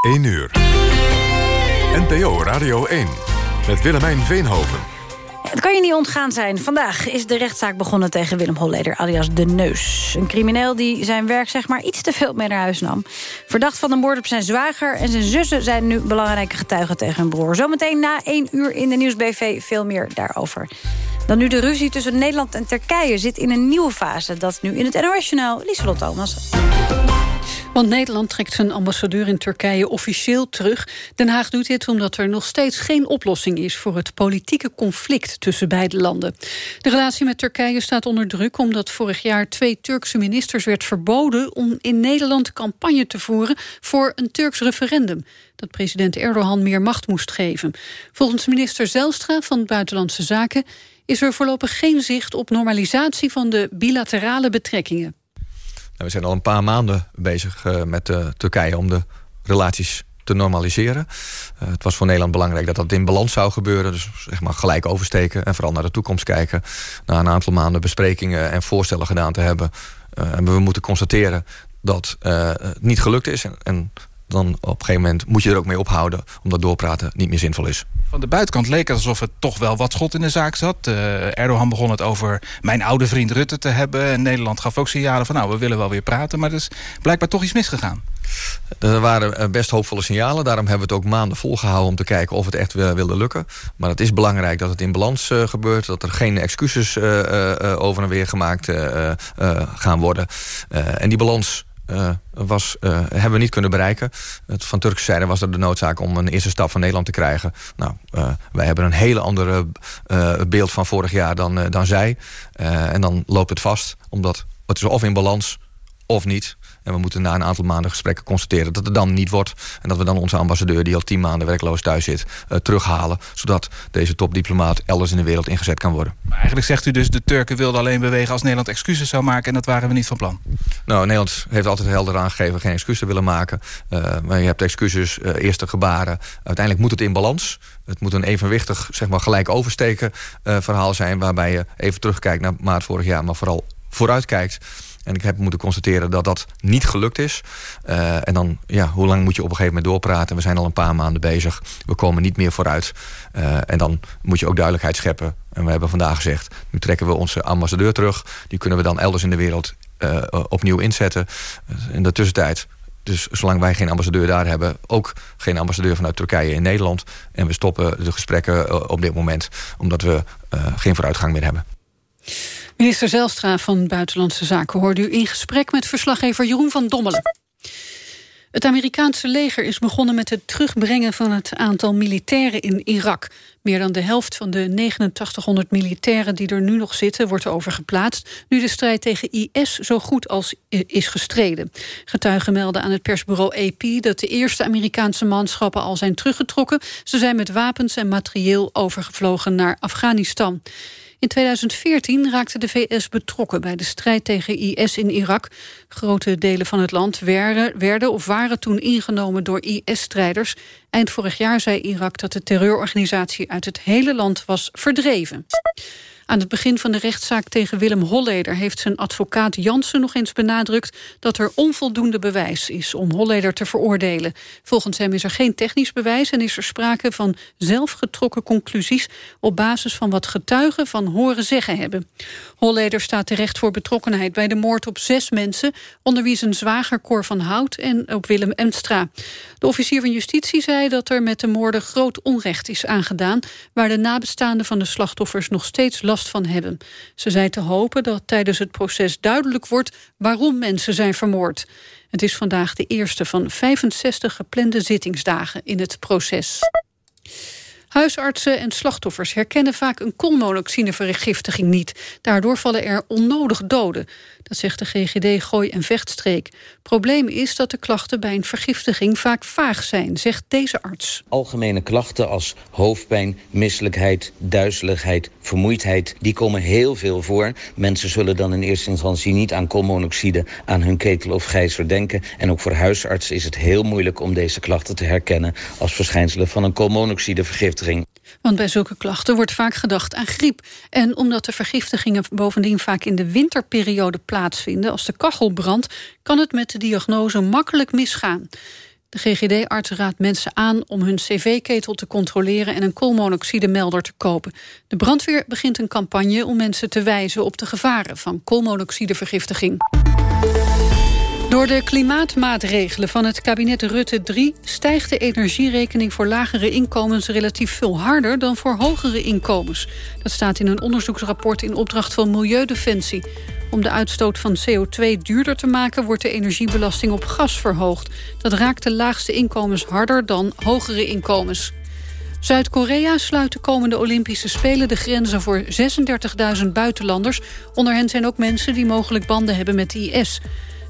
1 uur. NPO Radio 1 met Willemijn Veenhoven. Het kan je niet ontgaan zijn. Vandaag is de rechtszaak begonnen tegen Willem Holleder, alias De Neus. Een crimineel die zijn werk zeg maar iets te veel mee naar huis nam. Verdacht van de moord op zijn zwager en zijn zussen... zijn nu belangrijke getuigen tegen hun broer. Zometeen na 1 uur in de Nieuwsbv veel meer daarover. Dan nu de ruzie tussen Nederland en Turkije zit in een nieuwe fase. Dat nu in het NOS-journaal Lieselot Thomas. Want Nederland trekt zijn ambassadeur in Turkije officieel terug. Den Haag doet dit omdat er nog steeds geen oplossing is... voor het politieke conflict tussen beide landen. De relatie met Turkije staat onder druk... omdat vorig jaar twee Turkse ministers werd verboden... om in Nederland campagne te voeren voor een Turks referendum dat president Erdogan meer macht moest geven. Volgens minister Zelstra van Buitenlandse Zaken is er voorlopig geen zicht op normalisatie van de bilaterale betrekkingen. Nou, we zijn al een paar maanden bezig uh, met uh, Turkije om de relaties te normaliseren. Uh, het was voor Nederland belangrijk dat dat in balans zou gebeuren. Dus zeg maar gelijk oversteken en vooral naar de toekomst kijken. Na een aantal maanden besprekingen en voorstellen gedaan te hebben... hebben we moeten constateren dat het niet gelukt is. En, en dan op een gegeven moment moet je er ook mee ophouden... omdat doorpraten niet meer zinvol is. Van de buitenkant leek het alsof het toch wel wat schot in de zaak zat. Uh, Erdogan begon het over mijn oude vriend Rutte te hebben. En Nederland gaf ook signalen van nou, we willen wel weer praten. Maar er is blijkbaar toch iets misgegaan. Er waren eh, best hoopvolle signalen. Daarom hebben we het ook maanden volgehouden om te kijken of het echt wilde lukken. Maar het is belangrijk dat het in balans uh, gebeurt. Dat er geen excuses uh, over en weer gemaakt gaan worden. en die balans uh, was, uh, hebben we niet kunnen bereiken. Het, van Turkse zijde was er de noodzaak om een eerste stap van Nederland te krijgen. Nou, uh, wij hebben een hele andere beeld van vorig jaar dan, dan zij. en dan loopt het vast, omdat het is of in balans of niet. En we moeten na een aantal maanden gesprekken constateren dat het dan niet wordt. En dat we dan onze ambassadeur, die al tien maanden werkloos thuis zit, uh, terughalen. Zodat deze topdiplomaat elders in de wereld ingezet kan worden. Maar eigenlijk zegt u dus de Turken wilden alleen bewegen als Nederland excuses zou maken. En dat waren we niet van plan. Nou, Nederland heeft altijd helder aangegeven geen excuses te willen maken. Uh, maar je hebt excuses, uh, eerste gebaren. Uiteindelijk moet het in balans. Het moet een evenwichtig, zeg maar gelijk oversteken verhaal zijn. Waarbij je even terugkijkt naar maart vorig jaar. Maar vooral vooruitkijkt en ik heb moeten constateren dat dat niet gelukt is. Uh, en dan, ja, hoe lang moet je op een gegeven moment doorpraten? We zijn al een paar maanden bezig. We komen niet meer vooruit. Uh, en dan moet je ook duidelijkheid scheppen. En we hebben vandaag gezegd, nu trekken we onze ambassadeur terug. Die kunnen we dan elders in de wereld uh, opnieuw inzetten. in de tussentijd dus zolang wij geen ambassadeur daar hebben... ook geen ambassadeur vanuit Turkije in Nederland. En we stoppen de gesprekken op dit moment... omdat we geen vooruitgang meer hebben. Minister Zelstra van Buitenlandse Zaken hoorde u in gesprek met verslaggever Jeroen van Dommelen. Het Amerikaanse leger is begonnen met het terugbrengen van het aantal militairen in Irak. Meer dan de helft van de 8900 militairen die er nu nog zitten wordt overgeplaatst, nu de strijd tegen IS zo goed als is gestreden. Getuigen melden aan het persbureau AP dat de eerste Amerikaanse manschappen al zijn teruggetrokken. Ze zijn met wapens en materieel overgevlogen naar Afghanistan. In 2014 raakte de VS betrokken bij de strijd tegen IS in Irak. Grote delen van het land werden, of waren toen ingenomen door IS-strijders. Eind vorig jaar zei Irak dat de terreurorganisatie uit het hele land was verdreven. Aan het begin van de rechtszaak tegen Willem Holleder... heeft zijn advocaat Jansen nog eens benadrukt... dat er onvoldoende bewijs is om Holleder te veroordelen. Volgens hem is er geen technisch bewijs... en is er sprake van zelfgetrokken conclusies... op basis van wat getuigen van horen zeggen hebben. Holleder staat terecht voor betrokkenheid bij de moord op zes mensen... onder wie zijn zwager Cor van Hout en op Willem Emstra. De officier van justitie zei dat er met de moorden groot onrecht is aangedaan... waar de nabestaanden van de slachtoffers nog steeds last van hebben. Ze zei te hopen dat tijdens het proces duidelijk wordt... waarom mensen zijn vermoord. Het is vandaag de eerste van 65 geplande zittingsdagen in het proces. Huisartsen en slachtoffers herkennen vaak een koolmonoxidevergiftiging niet. Daardoor vallen er onnodig doden. Dat zegt de GGD Gooi en Vechtstreek. Probleem is dat de klachten bij een vergiftiging vaak vaag zijn, zegt deze arts. Algemene klachten als hoofdpijn, misselijkheid, duizeligheid, vermoeidheid... die komen heel veel voor. Mensen zullen dan in eerste instantie niet aan koolmonoxide... aan hun ketel of gijzer denken. En ook voor huisartsen is het heel moeilijk om deze klachten te herkennen... als verschijnselen van een koolmonoxidevergiftiging. Want bij zulke klachten wordt vaak gedacht aan griep. En omdat de vergiftigingen bovendien vaak in de winterperiode plaatsvinden... als de kachel brandt, kan het met de diagnose makkelijk misgaan. De GGD-arts raadt mensen aan om hun cv-ketel te controleren... en een koolmonoxidemelder te kopen. De brandweer begint een campagne om mensen te wijzen... op de gevaren van koolmonoxidevergiftiging. Door de klimaatmaatregelen van het kabinet Rutte 3... stijgt de energierekening voor lagere inkomens relatief veel harder... dan voor hogere inkomens. Dat staat in een onderzoeksrapport in opdracht van Milieudefensie. Om de uitstoot van CO2 duurder te maken... wordt de energiebelasting op gas verhoogd. Dat raakt de laagste inkomens harder dan hogere inkomens. Zuid-Korea sluit de komende Olympische Spelen de grenzen voor 36.000 buitenlanders. Onder hen zijn ook mensen die mogelijk banden hebben met de IS.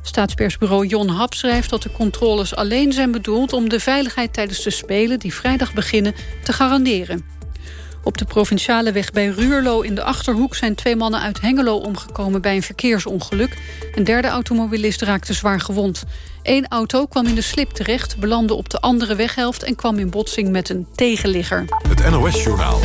Staatspersbureau Jon Hap schrijft dat de controles alleen zijn bedoeld... om de veiligheid tijdens de Spelen, die vrijdag beginnen, te garanderen. Op de provinciale weg bij Ruurlo in de Achterhoek... zijn twee mannen uit Hengelo omgekomen bij een verkeersongeluk. Een derde automobilist raakte zwaar gewond. Eén auto kwam in de slip terecht, belandde op de andere weghelft... en kwam in botsing met een tegenligger. Het NOS-journaal.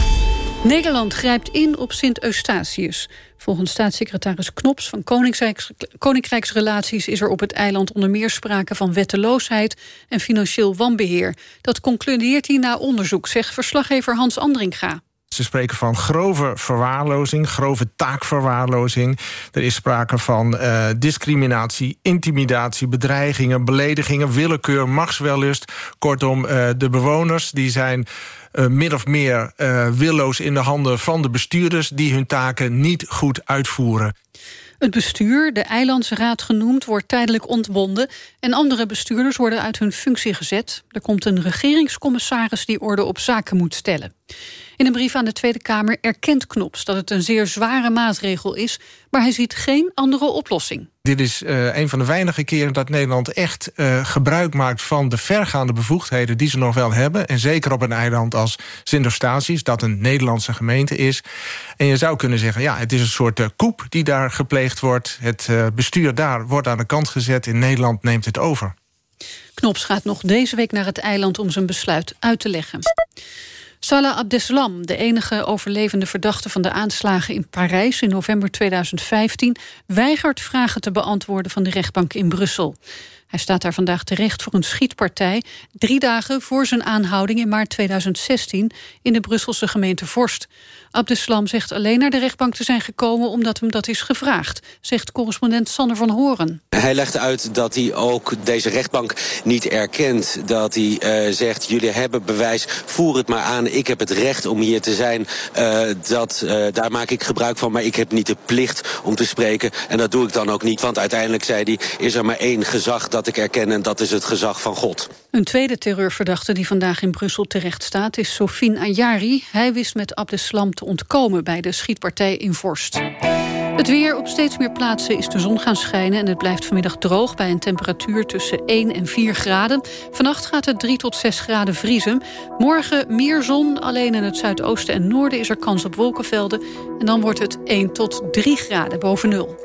Nederland grijpt in op Sint-Eustatius. Volgens staatssecretaris Knops van Koninkrijks, Koninkrijksrelaties... is er op het eiland onder meer sprake van wetteloosheid... en financieel wanbeheer. Dat concludeert hij na onderzoek, zegt verslaggever Hans Andringa. Ze spreken van grove verwaarlozing, grove taakverwaarlozing. Er is sprake van uh, discriminatie, intimidatie, bedreigingen... beledigingen, willekeur, machtswellust. Kortom, uh, de bewoners die zijn uh, min of meer uh, willoos in de handen van de bestuurders... die hun taken niet goed uitvoeren. Het bestuur, de Eilandsraad genoemd, wordt tijdelijk ontbonden... en andere bestuurders worden uit hun functie gezet. Er komt een regeringscommissaris die orde op zaken moet stellen. In een brief aan de Tweede Kamer erkent Knops dat het een zeer zware maatregel is... maar hij ziet geen andere oplossing. Dit is uh, een van de weinige keren dat Nederland echt uh, gebruik maakt... van de vergaande bevoegdheden die ze nog wel hebben. En zeker op een eiland als Sint-Eustatius... dat een Nederlandse gemeente is. En je zou kunnen zeggen, ja, het is een soort uh, koep die daar gepleegd wordt. Het bestuur daar wordt aan de kant gezet. In Nederland neemt het over. Knops gaat nog deze week naar het eiland om zijn besluit uit te leggen. Salah Abdeslam, de enige overlevende verdachte van de aanslagen in Parijs in november 2015, weigert vragen te beantwoorden van de rechtbank in Brussel. Hij staat daar vandaag terecht voor een schietpartij... drie dagen voor zijn aanhouding in maart 2016 in de Brusselse gemeente Vorst. Abdeslam zegt alleen naar de rechtbank te zijn gekomen... omdat hem dat is gevraagd, zegt correspondent Sander van Horen. Hij legt uit dat hij ook deze rechtbank niet erkent. Dat hij uh, zegt, jullie hebben bewijs, voer het maar aan. Ik heb het recht om hier te zijn. Uh, dat, uh, daar maak ik gebruik van, maar ik heb niet de plicht om te spreken. En dat doe ik dan ook niet, want uiteindelijk, zei hij... is er maar één gezag dat ik erken en dat is het gezag van God. Een tweede terreurverdachte die vandaag in Brussel terecht staat... is Sofien Ayari. Hij wist met Abdeslam te ontkomen bij de schietpartij in Vorst. Het weer op steeds meer plaatsen is de zon gaan schijnen... en het blijft vanmiddag droog bij een temperatuur tussen 1 en 4 graden. Vannacht gaat het 3 tot 6 graden vriezen. Morgen meer zon, alleen in het zuidoosten en noorden... is er kans op wolkenvelden en dan wordt het 1 tot 3 graden boven nul.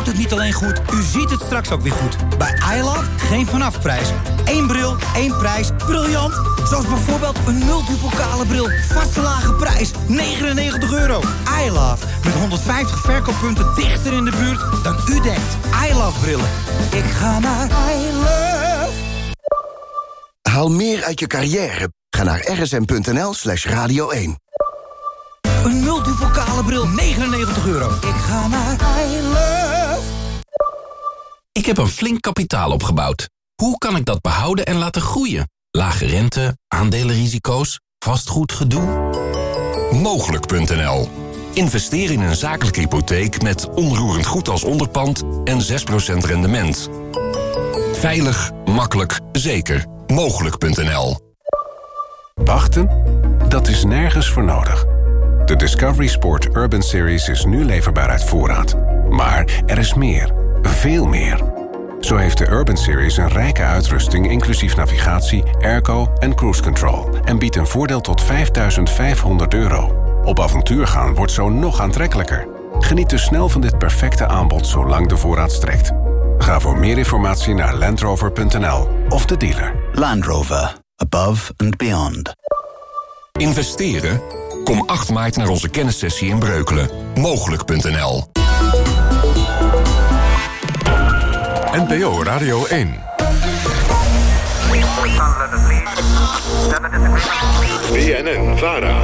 Hoort het niet alleen goed, u ziet het straks ook weer goed. Bij iLove geen vanafprijs. Eén bril, één prijs. Briljant! Zoals bijvoorbeeld een multipokale bril. Vaste lage prijs, 99 euro. iLove, met 150 verkooppunten dichter in de buurt dan u denkt. iLove brillen. Ik ga naar iLove. Haal meer uit je carrière. Ga naar rsm.nl slash radio 1. Een multivocale bril, 99 euro. Ik ga naar I Love. Ik heb een flink kapitaal opgebouwd. Hoe kan ik dat behouden en laten groeien? Lage rente, aandelenrisico's, vastgoedgedoe? Mogelijk.nl Investeer in een zakelijke hypotheek met onroerend goed als onderpand en 6% rendement. Veilig, makkelijk, zeker. Mogelijk.nl Wachten? Dat is nergens voor nodig. De Discovery Sport Urban Series is nu leverbaar uit voorraad. Maar er is meer. Veel meer. Zo heeft de Urban Series een rijke uitrusting... inclusief navigatie, airco en cruise control... en biedt een voordeel tot 5500 euro. Op avontuur gaan wordt zo nog aantrekkelijker. Geniet dus snel van dit perfecte aanbod zolang de voorraad strekt. Ga voor meer informatie naar landrover.nl of de dealer. Land Rover. Above and beyond. Investeren? Kom 8 maart naar onze kennissessie in Breukelen. Mogelijk.nl NPO Radio 1. BNN Vara.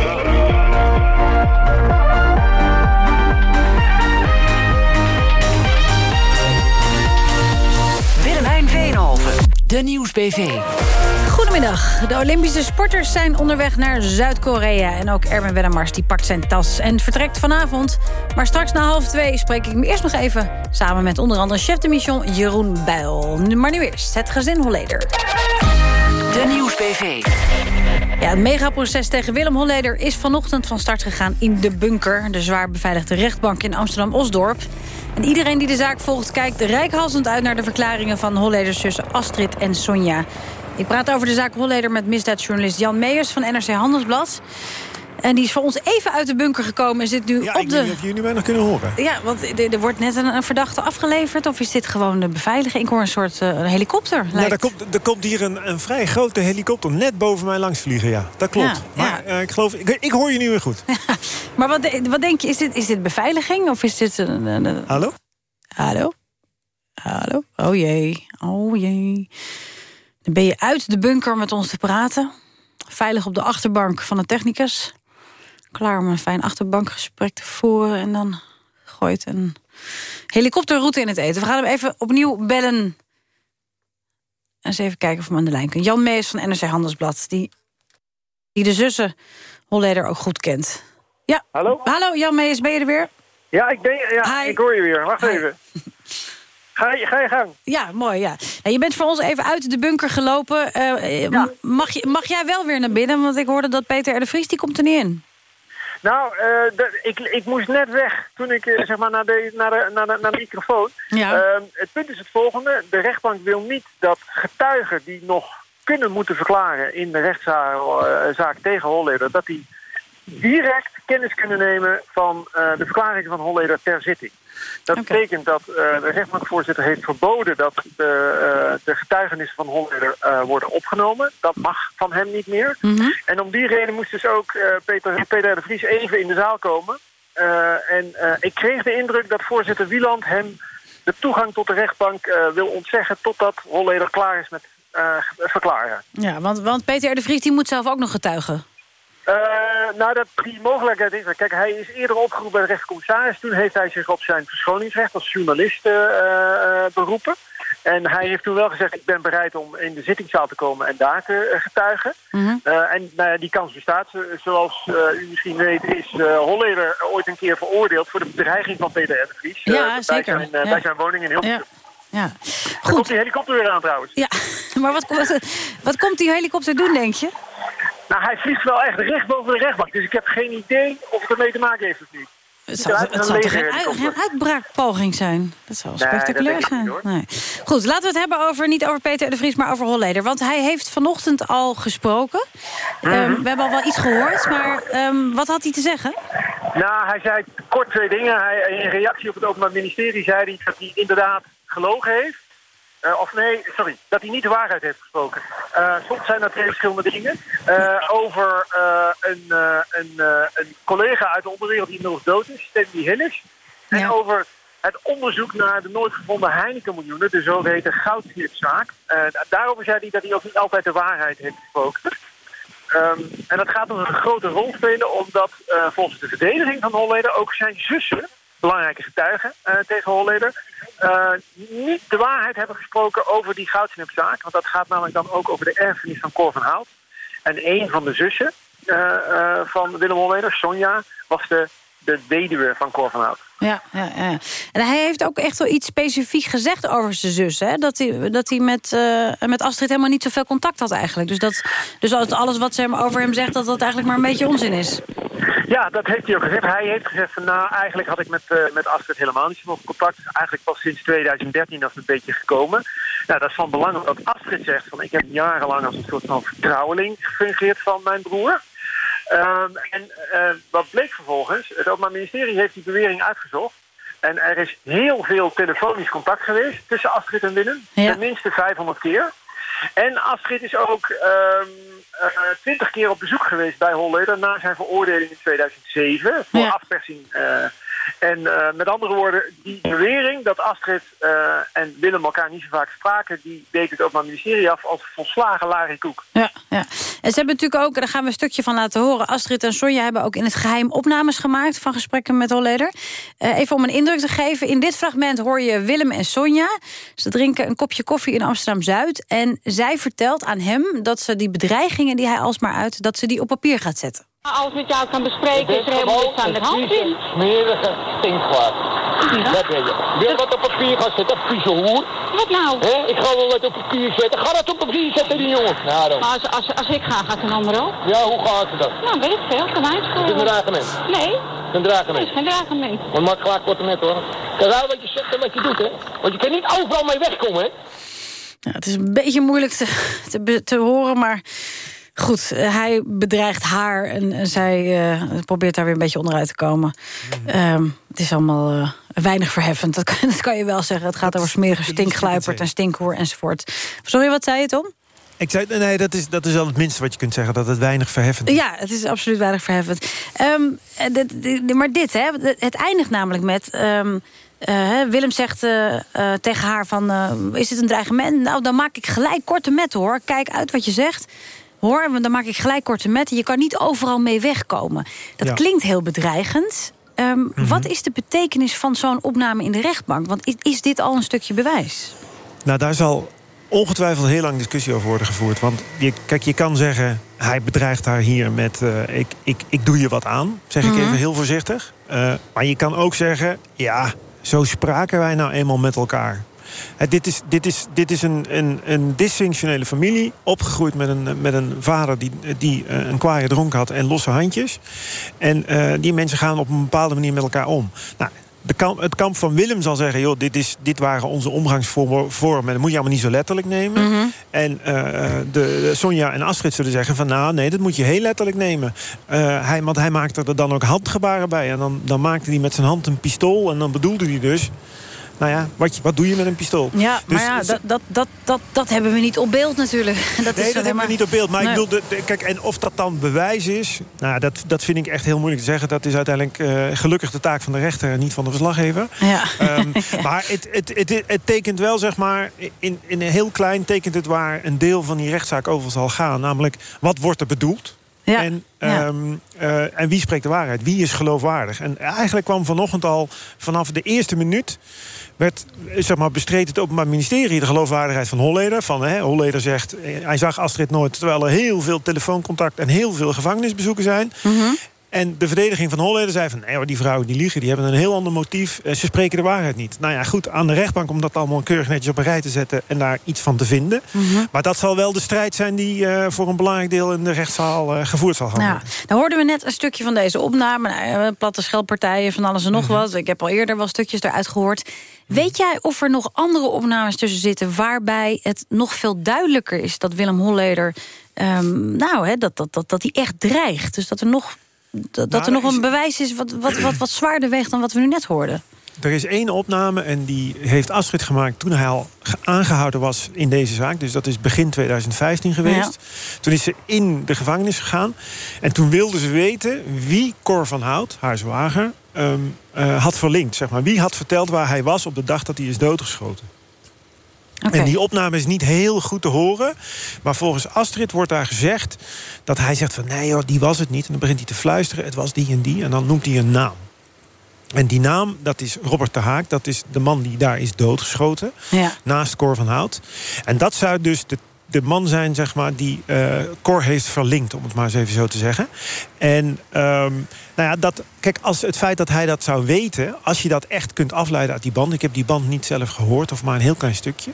Willemijn Veenhoven, de Nieuwsbv. Goedemiddag. De Olympische sporters zijn onderweg naar Zuid-Korea. En ook Erwin Wennemars die pakt zijn tas en vertrekt vanavond. Maar straks na half twee spreek ik hem eerst nog even... samen met onder andere chef de mission Jeroen Bijl. Maar nu eerst het gezin Holleder. De Nieuwsbv. Ja, het megaproces tegen Willem Holleder is vanochtend van start gegaan in de bunker. De zwaar beveiligde rechtbank in Amsterdam-Osdorp. En iedereen die de zaak volgt kijkt rijkhalsend uit naar de verklaringen van Holleders zussen Astrid en Sonja. Ik praat over de zaak Holleder met misdaadjournalist Jan Meijers van NRC Handelsblad. En die is voor ons even uit de bunker gekomen en zit nu Ja, op ik de... niet of jullie mij nog kunnen horen. Ja, want er wordt net een, een verdachte afgeleverd. Of is dit gewoon de beveiliging? Ik hoor een soort eh, helikopter. Ja, er komt, er komt hier een, een vrij grote helikopter net boven mij langs vliegen, ja. Dat klopt. Ja, maar eh, ik geloof, ik, ik hoor je nu weer goed. Maar wat, wat denk je, is dit, is dit beveiliging? Of is dit een... een- een- Hallo? Hallo? Hallo? Oh jee, oh jee. Dan ben je uit de bunker met ons te praten. Veilig op de achterbank van de technicus. Klaar om een fijn achterbankgesprek te voeren. En dan gooit een helikopterroute in het eten. We gaan hem even opnieuw bellen. Eens even kijken of we hem aan de lijn kunnen. Jan Mees van NRC Handelsblad. Die, die de zussen Holleder ook goed kent. Ja. Hallo? Hallo, Jan Mees, ben je er weer? Ja, ik, ben, ja ik hoor je weer. Wacht even. Ga je, ga je gang. Ja, mooi, ja. Nou, je bent voor ons even uit de bunker gelopen. Eh, eh, mag, je, mag jij wel weer naar binnen? Want ik hoorde dat Peter R. de Vries, die komt er niet in. Nou, eh, ik, ik moest net weg toen ik zeg maar naar de, naar de, naar de, naar de microfoon. Ja. Ehm, het punt is het volgende. De rechtbank wil niet dat getuigen die nog kunnen moeten verklaren... in de rechtszaak zaak tegen Holleder... dat die direct kennis kunnen nemen van de verklaringen van Holleder ter zitting. Dat betekent dat eh, de rechtbankvoorzitter heeft verboden dat de, eh, de getuigenissen van Holleder eh, worden opgenomen. Dat mag van hem niet meer. En om die reden moest dus ook Peter, Peter de Vries even in de zaal komen. En ik kreeg de indruk dat voorzitter Wieland hem de toegang tot de rechtbank wil ontzeggen totdat Holleder klaar is met verklaren. Ja, want, want Peter R. de Vries die moet zelf ook nog getuigen. Eh, nou, dat die mogelijkheid is. Kijk, hij is eerder opgeroepen bij de rechtscommissaris. Toen heeft hij zich op zijn verschoningsrecht als journalist eh, eh, beroepen. En hij heeft toen wel gezegd, ik ben bereid om in de zittingszaal te komen en daar te getuigen. Eh, en nou ja, die kans bestaat. Zo- Zoals u misschien weet is Holleder ooit een keer veroordeeld... voor de bedreiging van Peter R. de Vries. Ja, bij zeker. Zijn, Ja. bij zijn woning in Hilversum. Ja. Daar komt die helikopter weer aan trouwens. Ja, maar wat, wat, wat komt die helikopter doen, denk je? Nou, hij vliegt wel echt recht boven de rechtbank. Dus ik heb geen idee of het ermee te maken heeft of niet. Het zal, eruit het zal een toch geen, uit- legerhelikopter. geen uitbraakpoging zijn? Dat zou Nee, spectaculair zijn. niet. Nee. Goed, laten we het hebben over, niet over Peter de Vries, maar over Holleder. Want hij heeft vanochtend al gesproken. Mhm. Ehm, we hebben al wel iets gehoord, maar ehm, wat had hij te zeggen? Nou, hij zei kort twee dingen. Hij, in reactie op het Openbaar Ministerie zei hij dat hij inderdaad gelogen heeft. Eh, of nee, sorry, dat hij niet de waarheid heeft gesproken. Eh, soms zijn dat twee verschillende dingen. Eh, over een, een, een collega uit de onderwereld die inmiddels dood is, Stanley Hillis. En over het onderzoek naar de nooit gevonden Heineken-miljoenen, de zogeheten goudslipzaak. Eh, daarover zei hij dat hij ook niet altijd de waarheid heeft gesproken. Ehm, en dat gaat ons een grote rol spelen, omdat volgens de verdediging van Holleder ook zijn zussen, belangrijke getuigen tegen Holleder, eh, niet de waarheid hebben gesproken over die goudsnipzaak. Want dat gaat namelijk dan ook over de erfenis van Cor van Hout. En een van de zussen eh, eh, van Willem Holleder, Sonja, was de de weduwe van Cor van Hout. Ja, ja, ja. En hij heeft ook echt wel iets specifiek gezegd over zijn zus. Hè? Dat hij, dat hij met, eh, met Astrid helemaal niet zoveel contact had eigenlijk. Dus, dat, dus alles wat ze hem over hem zegt, dat dat eigenlijk maar een beetje onzin is. Ja, dat heeft hij ook gezegd. Hij heeft gezegd van nou, eigenlijk had ik met, uh, met Astrid helemaal niet zoveel contact. Eigenlijk pas sinds 2013 dat het een beetje gekomen. Nou, dat is van belang dat Astrid zegt van ik heb jarenlang als een soort van vertrouweling gefungeerd van mijn broer. Um, en uh, wat bleek vervolgens, het Openbaar Ministerie heeft die bewering uitgezocht. En er is heel veel telefonisch contact geweest tussen Astrid en Willem. Ja. Tenminste 500 keer. En Astrid is ook twintig um, uh, keer op bezoek geweest bij Holleder... na zijn veroordeling in 2007 voor ja. afpersing... Uh, en uh, met andere woorden, die bewering dat Astrid uh, en Willem elkaar niet zo vaak spraken... die deed het Openbaar Ministerie af als volslagen larikoek. Ja, ja. En ze hebben natuurlijk ook, daar gaan we een stukje van laten horen... Astrid en Sonja hebben ook in het geheim opnames gemaakt... van gesprekken met Holleder. Uh, even om een indruk te geven, in dit fragment hoor je Willem en Sonja. Ze drinken een kopje koffie in Amsterdam-Zuid... en zij vertelt aan hem dat ze die bedreigingen die hij alsmaar uit... dat ze die op papier gaat zetten. Alles met jou kan bespreken, is er helemaal niks aan de hand in. smerige stinkvaart. Ja. Dat weet je. Wil wat op papier gaan zetten, vieze hoer? Wat nou? He? Ik ga wel wat op papier zetten. Ga dat op papier zetten, die jongen. Nou dan. Maar als, als, als ik ga, gaat een ander ook? Ja, hoe gaat het dan? Nou, weet ik veel. Kan hij het Is het een dreigement? Nee. Een dreigement? Het is geen dreigement. Maar maak gelijk korte met hoor. Kijk uit wat je zegt en wat je doet, hè. Want je kan niet overal mee wegkomen, hè. Ja, het is een beetje moeilijk te, te, te horen, maar... Goed, hij bedreigt haar en, zij uh, probeert daar weer een beetje onderuit te komen. Mm. Um, het is allemaal uh, weinig verheffend, dat kan, dat kan, je wel zeggen. Het gaat dat over smerige stinkgluipert en stinkhoor enzovoort. Sorry, wat zei je, Tom? Ik zei, nee, dat is, dat is al het minste wat je kunt zeggen, dat het weinig verheffend is. Ja, het is absoluut weinig verheffend. Um, de, maar dit, hè, het eindigt namelijk met... Um, Uh, Willem zegt uh, uh, tegen haar van, is het een dreigement? Nou, dan maak ik gelijk korte metten, hoor. Kijk uit wat je zegt hoor, want dan maak ik gelijk korte metten. Je kan niet overal mee wegkomen. Dat ja. klinkt heel bedreigend. Um, mm -hmm. Wat is de betekenis van zo'n opname in de rechtbank? Want is, is, dit al een stukje bewijs? Nou, daar zal ongetwijfeld heel lang discussie over worden gevoerd. Want je, kijk, je kan zeggen, hij bedreigt haar hier met... Uh, ik, ik, ik doe je wat aan, zeg ik mm -hmm. even heel voorzichtig. Uh, maar je kan ook zeggen, ja, zo spraken wij nou eenmaal met elkaar. Dit is, dit is, dit is een, een, een dysfunctionele familie. Opgegroeid met een, met een vader die, die uh, een kwaaie dronk had en losse handjes. En uh, die mensen gaan op een bepaalde manier met elkaar om. Nou, de kamp, het kamp van Willem zal zeggen... joh, dit, is, dit waren onze omgangsvormen. Dat moet je allemaal niet zo letterlijk nemen. Mm -hmm. En de, de Sonja en Astrid zullen zeggen van... nou, nee, dat moet je heel letterlijk nemen. hij, want hij maakte er dan ook handgebaren bij. En dan, dan maakte hij met zijn hand een pistool. En dan bedoelde hij dus nou ja, wat, wat doe je met een pistool? Ja, dus, maar ja, dat, dat, dat, dat, dat hebben we niet op beeld natuurlijk. Dat nee, is dat hebben we niet op beeld. Maar nee. ik bedoel, de, de, kijk, en of dat dan bewijs is... Nou, dat, dat vind ik echt heel moeilijk te zeggen. Dat is uiteindelijk uh, gelukkig de taak van de rechter... en niet van de verslaggever. Ja. Um, ja. Maar het, het, het, het, tekent wel, zeg maar... In, in een heel klein tekent het waar een deel van die rechtszaak over zal gaan. Namelijk, wat wordt er bedoeld? Ja, en, um, uh, en wie spreekt de waarheid? Wie is geloofwaardig? En eigenlijk kwam vanochtend al vanaf de eerste minuut werd zeg maar, bestreed het Openbaar Ministerie de geloofwaardigheid van Holleder. Van, hè, Holleder zegt, hij zag Astrid nooit... terwijl er heel veel telefooncontact en heel veel gevangenisbezoeken zijn. Mm -hmm. En de verdediging van Holleder zei van... nee die vrouwen die liegen, die hebben een heel ander motief. Ze spreken de waarheid niet. Nou ja, goed, aan de rechtbank om dat allemaal keurig netjes op een rij te zetten... en daar iets van te vinden. Mhm. Mm -hmm. Maar dat zal wel de strijd zijn die uh, voor een belangrijk deel... in de rechtszaal uh, gevoerd zal gaan ja. worden. Dan hoorden we net een stukje van deze opname. Nou, platte scheldpartijen, van alles en nog mm -hmm. wat. Ik heb al eerder wel stukjes eruit gehoord. Weet jij of er nog andere opnames tussen zitten... waarbij het nog veel duidelijker is dat Willem Holleder... Um, nou, hè, dat, dat, dat, dat hij echt dreigt. Dus dat er nog dat nou, er nog een bewijs is wat, wat, wat, wat zwaarder weegt dan wat we nu net hoorden. Er is één opname en die heeft Astrid gemaakt toen hij al aangehouden was in deze zaak. Dus dat is begin 2015 geweest. Ja. Toen is ze in de gevangenis gegaan. En toen wilde ze weten wie Cor van Hout, haar zwager, um, uh, had verlinkt. Zeg maar. Wie had verteld waar hij was op de dag dat hij is doodgeschoten. Okay. En die opname is niet heel goed te horen. Maar volgens Astrid wordt daar gezegd dat hij zegt van... nee joh, die was het niet. En dan begint hij te fluisteren, het was die en die. En dan noemt hij een naam. En die naam, dat is Robert de Haak. Dat is de man die daar is doodgeschoten. Ja. Naast Cor van Hout. En dat zou dus de de man zijn, zeg maar, die eh Cor heeft verlinkt, om het maar eens even zo te zeggen. En ehm, nou ja, dat, kijk, als het feit dat hij dat zou weten, als je dat echt kunt afleiden uit die band. Ik heb die band niet zelf gehoord, of maar een heel klein stukje.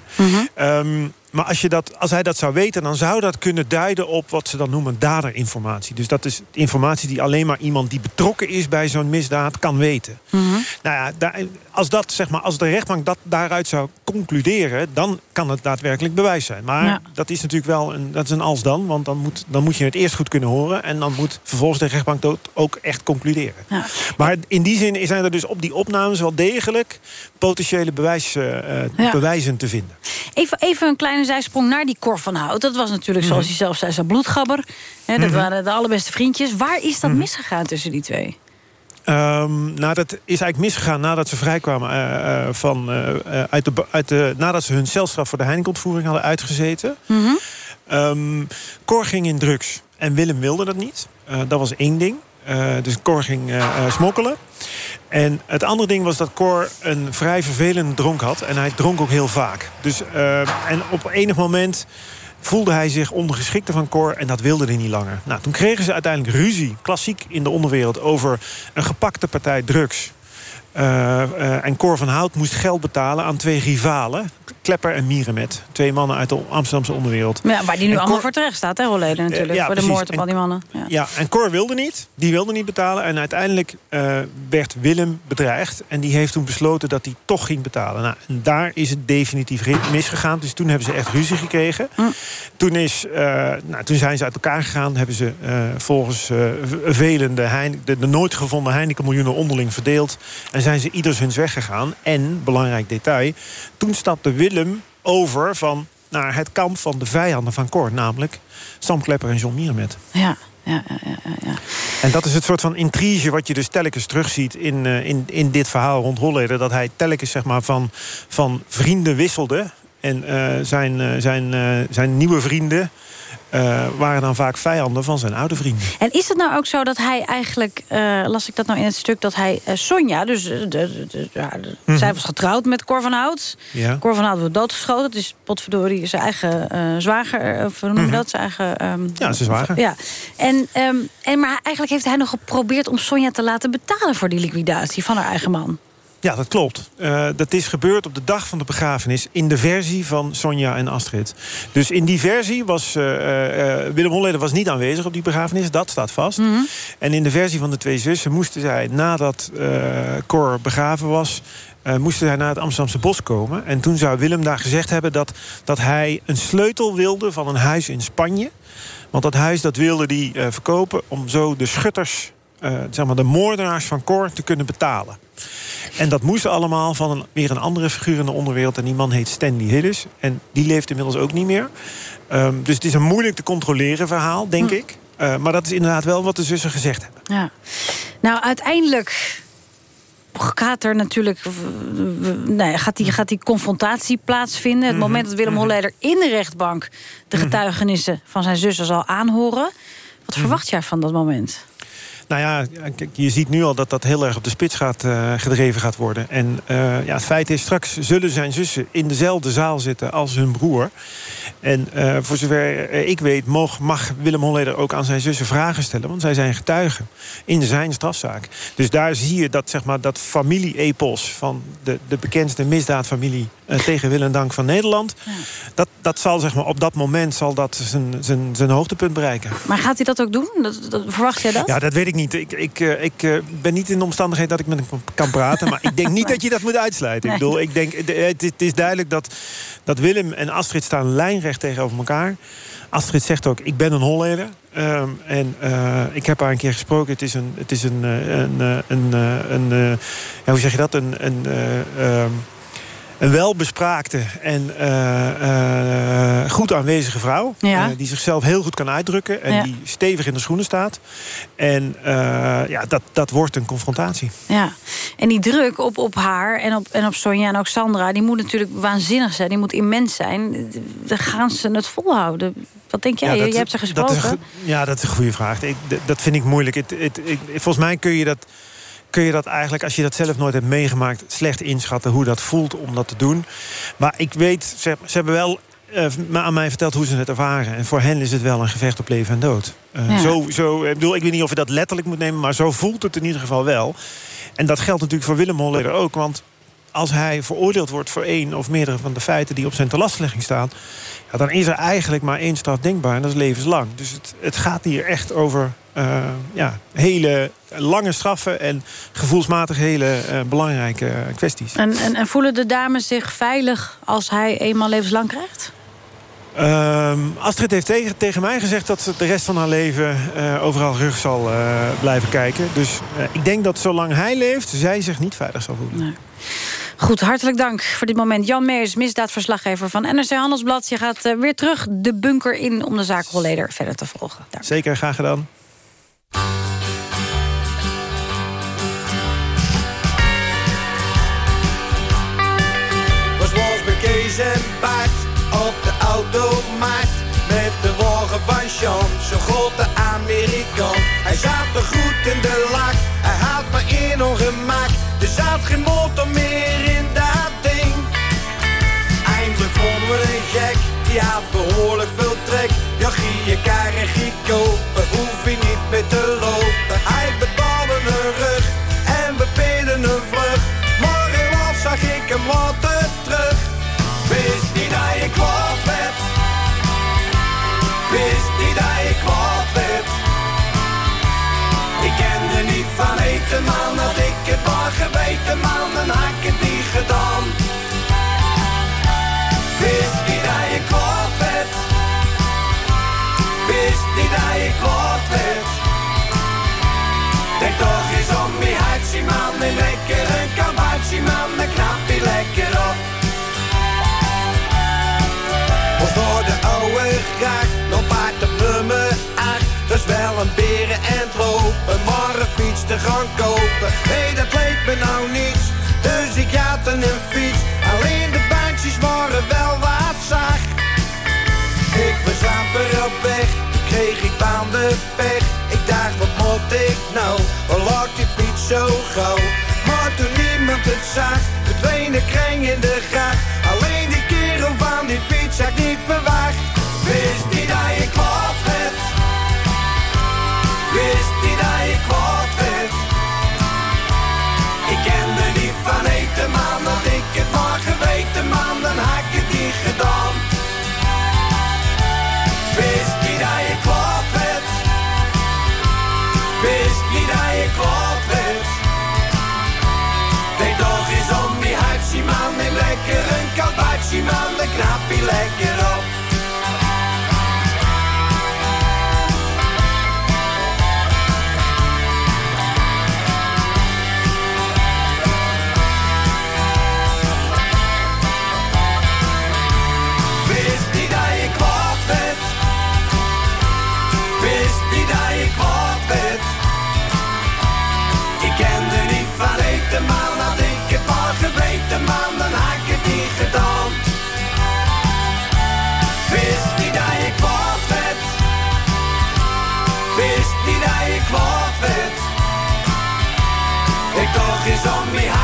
Ehm, maar als, je dat, als hij dat zou weten, dan zou dat kunnen duiden op wat ze dan noemen daderinformatie. Dus dat is informatie die alleen maar iemand die betrokken is bij zo'n misdaad kan weten. Nou ja, daar- als, dat, zeg maar, als de rechtbank dat daaruit zou concluderen, dan kan het daadwerkelijk bewijs zijn. Maar Ja. dat is natuurlijk wel een, dat is een als dan, want dan moet, dan moet je het eerst goed kunnen horen en dan moet vervolgens de rechtbank dat ook echt concluderen. Ja. Maar in die zin zijn er dus op die opnames wel degelijk potentiële bewijs, eh, eh, Ja. bewijzen te vinden. Even, even een kleine zijsprong naar die Cor van Hout. Dat was natuurlijk, zoals hij zelf zei, zijn bloedgabber. Hè, dat Mhm. waren de allerbeste vriendjes. Waar is dat misgegaan tussen die twee? Ehm, nou, dat is eigenlijk misgegaan nadat ze vrijkwamen eh, eh, van, eh, uit de, uit de, nadat ze hun celstraf voor de Heineken-ontvoering hadden uitgezeten. Ehm, Cor ging in drugs en Willem wilde dat niet. Dat was één ding. Dus Cor ging smokkelen. En het andere ding was dat Cor een vrij vervelende dronk had. En hij dronk ook heel vaak. Dus, eh, en op enig moment voelde hij zich ondergeschikte van Cor en dat wilde hij niet langer. Nou, toen kregen ze uiteindelijk ruzie, klassiek in de onderwereld... over een gepakte partij drugs. Eh, eh, en Cor van Hout moest geld betalen aan twee rivalen. Klepper en Mierenmet. Twee mannen uit de Amsterdamse onderwereld. Ja, waar die nu En allemaal Cor- voor terecht staat, hè, natuurlijk. Eh, ja, voor de precies. moord op En- al die mannen. Ja. Ja, en Cor wilde niet. Die wilde niet betalen. En uiteindelijk eh, werd Willem bedreigd. En die heeft toen besloten dat hij toch ging betalen. Nou, en daar is het definitief misgegaan. Dus toen hebben ze echt ruzie gekregen. Toen, is, eh, nou, toen zijn ze uit elkaar gegaan. Hebben ze volgens velen de, de nooit gevonden Heineken miljoenen onderling verdeeld. En zijn ze ieders huns weggegaan. En, belangrijk detail, toen stapte Willem over van naar het kamp van de vijanden van Cor. Namelijk Sam Klepper en John Mierenmet. Ja, ja, ja, ja, ja. En dat is het soort van intrige wat je dus telkens terugziet in, eh, in, in dit verhaal rond Holleder. Dat hij telkens zeg maar, van, van vrienden wisselde. En eh, zijn, eh, zijn, zijn nieuwe vrienden eh, waren dan vaak vijanden van zijn oude vrienden. En is het nou ook zo dat hij eigenlijk, eh, las ik dat nou in het stuk... dat hij eh, Sonja, dus de, de, de- ja, de- Mhm. zij was getrouwd met Cor van Hout. Ja. Cor van Hout wordt doodgeschoten. Het is potverdorie zijn eigen zwager, of hoe noem je Mhm. dat? Zijn eigen... ehm, Ja, zijn zwager. Ja. En, ehm, en, maar eigenlijk heeft hij nog geprobeerd om Sonja te laten betalen... voor die liquidatie van haar eigen man. Ja, dat klopt. Eh, dat is gebeurd op de dag van de begrafenis... in de versie van Sonja en Astrid. Dus in die versie was... eh, eh, Willem Holleder was niet aanwezig op die begrafenis. Dat staat vast. En in de versie van de twee zussen moesten zij... nadat Cor begraven was... moesten zij naar het Amsterdamse bos komen. En toen zou Willem daar gezegd hebben... dat, dat hij een sleutel wilde van een huis in Spanje. Want dat huis dat wilde hij verkopen... om zo de schutters, zeg maar de moordenaars van Cor... te kunnen betalen. En dat moest allemaal van een, weer een andere figuur in de onderwereld. En die man heet Stanley Hillis. En die leeft inmiddels ook niet meer. Ehm, dus het is een moeilijk te controleren verhaal, denk ik. Eh, maar dat is inderdaad wel wat de zussen gezegd hebben. Ja. Nou, uiteindelijk gaat er natuurlijk... Ja, gaat, die, gaat die confrontatie plaatsvinden. Het moment dat Willem Holleder in de rechtbank... de getuigenissen van zijn zussen zal aanhoren. Wat verwacht jij van dat moment? Nou ja, je ziet nu al dat dat heel erg op de spits gaat, eh, gedreven gaat worden. En eh, ja, het feit is, straks zullen zijn zussen in dezelfde zaal zitten als hun broer. En eh, voor zover ik weet, mag, mag Willem Holleder ook aan zijn zussen vragen stellen. Want zij zijn getuigen in zijn strafzaak. Dus daar zie je dat, zeg maar, dat familie-epos van de, de bekendste misdaadfamilie tegen wil en dank van Nederland. Dat, dat zal zeg maar, op dat moment zal dat zijn, zijn, zijn hoogtepunt bereiken. Maar gaat hij dat ook doen? Dat, dat, verwacht jij dat? Ja, dat weet ik niet. Ik, ik, eh, ik eh, ben niet in de omstandigheid dat ik met hem kan praten. Maar ik denk niet dat je dat moet uitsluiten. Nee. Ik bedoel, ik denk, het, het is duidelijk dat, dat Willem en Astrid staan lijnrecht tegenover elkaar. Astrid zegt ook, ik ben een Holleder. Ehm, en eh, ik heb haar een keer gesproken. Het is een, het is een, een, een, een, ja, hoe zeg je dat? Een, een, eh, ehm, een welbespraakte en eh, eh, goed aanwezige vrouw. Ja. eh, die zichzelf heel goed kan uitdrukken. En Ja. die stevig in de schoenen staat. En ja, dat, dat wordt een confrontatie. Ja, en die druk op, op haar en op, en op Sonja en ook Sandra... die moet natuurlijk waanzinnig zijn, die moet immens zijn. Dan gaan ze het volhouden. Wat denk jij? Ja, je, dat- je hebt ze dat gesproken. is een go- ja, dat is een goede vraag. Ik, dat vind ik moeilijk. Het, het, ik- volgens mij kun je dat kun je dat eigenlijk, als je dat zelf nooit hebt meegemaakt... slecht inschatten hoe dat voelt om dat te doen. Maar ik weet, ze, ze hebben wel eh, aan mij verteld hoe ze het ervaren. En voor hen is het wel een gevecht op leven en dood. Eh, Ja. zo, zo, ik, bedoel, ik weet niet of je dat letterlijk moet nemen... maar zo voelt het in ieder geval wel. En dat geldt natuurlijk voor Willem Holleder ook. Want als hij veroordeeld wordt voor één of meerdere van de feiten... die op zijn telastlegging staan... Ja, dan is er eigenlijk maar één straf denkbaar en dat is levenslang. Dus het, het gaat hier echt over eh, ja, hele lange straffen... en gevoelsmatig hele eh, belangrijke kwesties. En, en, en voelen de dames zich veilig als hij eenmaal levenslang krijgt? Ehm, Astrid heeft tegen, tegen mij gezegd dat ze de rest van haar leven eh, overal rug zal eh, blijven kijken. Dus eh, ik denk dat zolang hij leeft, zij zich niet veilig zal voelen. Goed, hartelijk dank voor dit moment. Jan Meers, misdaadverslaggever van NRC Handelsblad. Je gaat eh, weer terug de bunker in om de zaak Holleder verder te volgen. Dank. Zeker, graag gedaan. was was bij Kees en Bart op de automaat. Met de wagen van Sean, zo grote Amerikaan. Hij zat er goed in de lak, hij had me in ongemak. Er zat geen had behoorlijk veel trek. Ja, gie je karretje kopen, hoef je niet meer te lopen. Man. En lekker een kabaatje, man. Dan knap je lekker op. Door de oude graag, nog paard op nummer 8. Dat is wel een beren en lopen, maar een fiets te gaan kopen. Nee, dat leek me nou niets, dus ik had een fiets. Alleen de bandjes waren wel wat zacht. Ik was amper op weg, kreeg ik banden pech. Zo gauw? Maar toen niemand het zag, verdween de kring in de gracht. Ik toch eens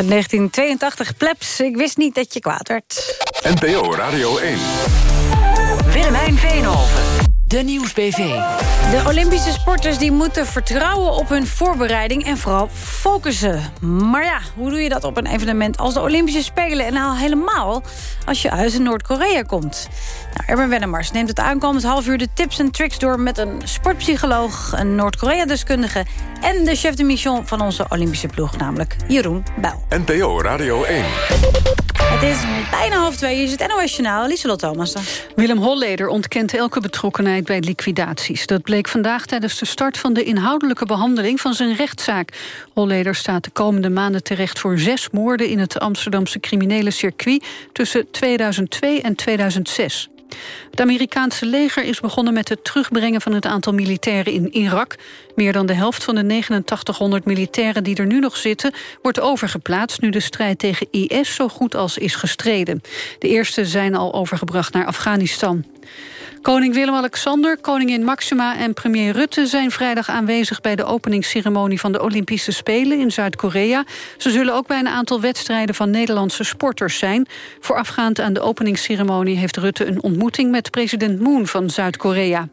Uit 1982, Plebs. Ik wist niet dat je kwaad werd. NPO Radio 1. Willemijn Veenhoven. De Nieuwsbv. De Olympische sporters die moeten vertrouwen op hun voorbereiding... en vooral focussen. Maar ja, hoe doe je dat op een evenement als de Olympische Spelen... en al helemaal als je uit Noord-Korea komt? Nou, Erwin Wennemars neemt het aankomend half uur de tips en tricks door... met een sportpsycholoog, een Noord-Korea-deskundige... en de chef de mission van onze Olympische ploeg, namelijk Jeroen Bijl. NPO Radio 1. Het is bijna half twee, hier is het NOS-journaal. Lieselot Thomas. Willem Holleder ontkent elke betrokkenheid bij liquidaties. Dat bleek vandaag tijdens de start van de inhoudelijke behandeling van zijn rechtszaak. Holleder staat de komende maanden terecht voor zes moorden... in het Amsterdamse criminele circuit tussen 2002 en 2006. Het Amerikaanse leger is begonnen met het terugbrengen van het aantal militairen in Irak. Meer dan de helft van de 8900 militairen die er nu nog zitten... wordt overgeplaatst nu de strijd tegen IS zo goed als is gestreden. De eerste zijn al overgebracht naar Afghanistan. Koning Willem-Alexander, koningin Maxima en premier Rutte... zijn vrijdag aanwezig bij de openingsceremonie van de Olympische Spelen in Zuid-Korea. Ze zullen ook bij een aantal wedstrijden van Nederlandse sporters zijn. Voorafgaand aan de openingsceremonie heeft Rutte een ontmoeting... met president Moon van Zuid-Korea.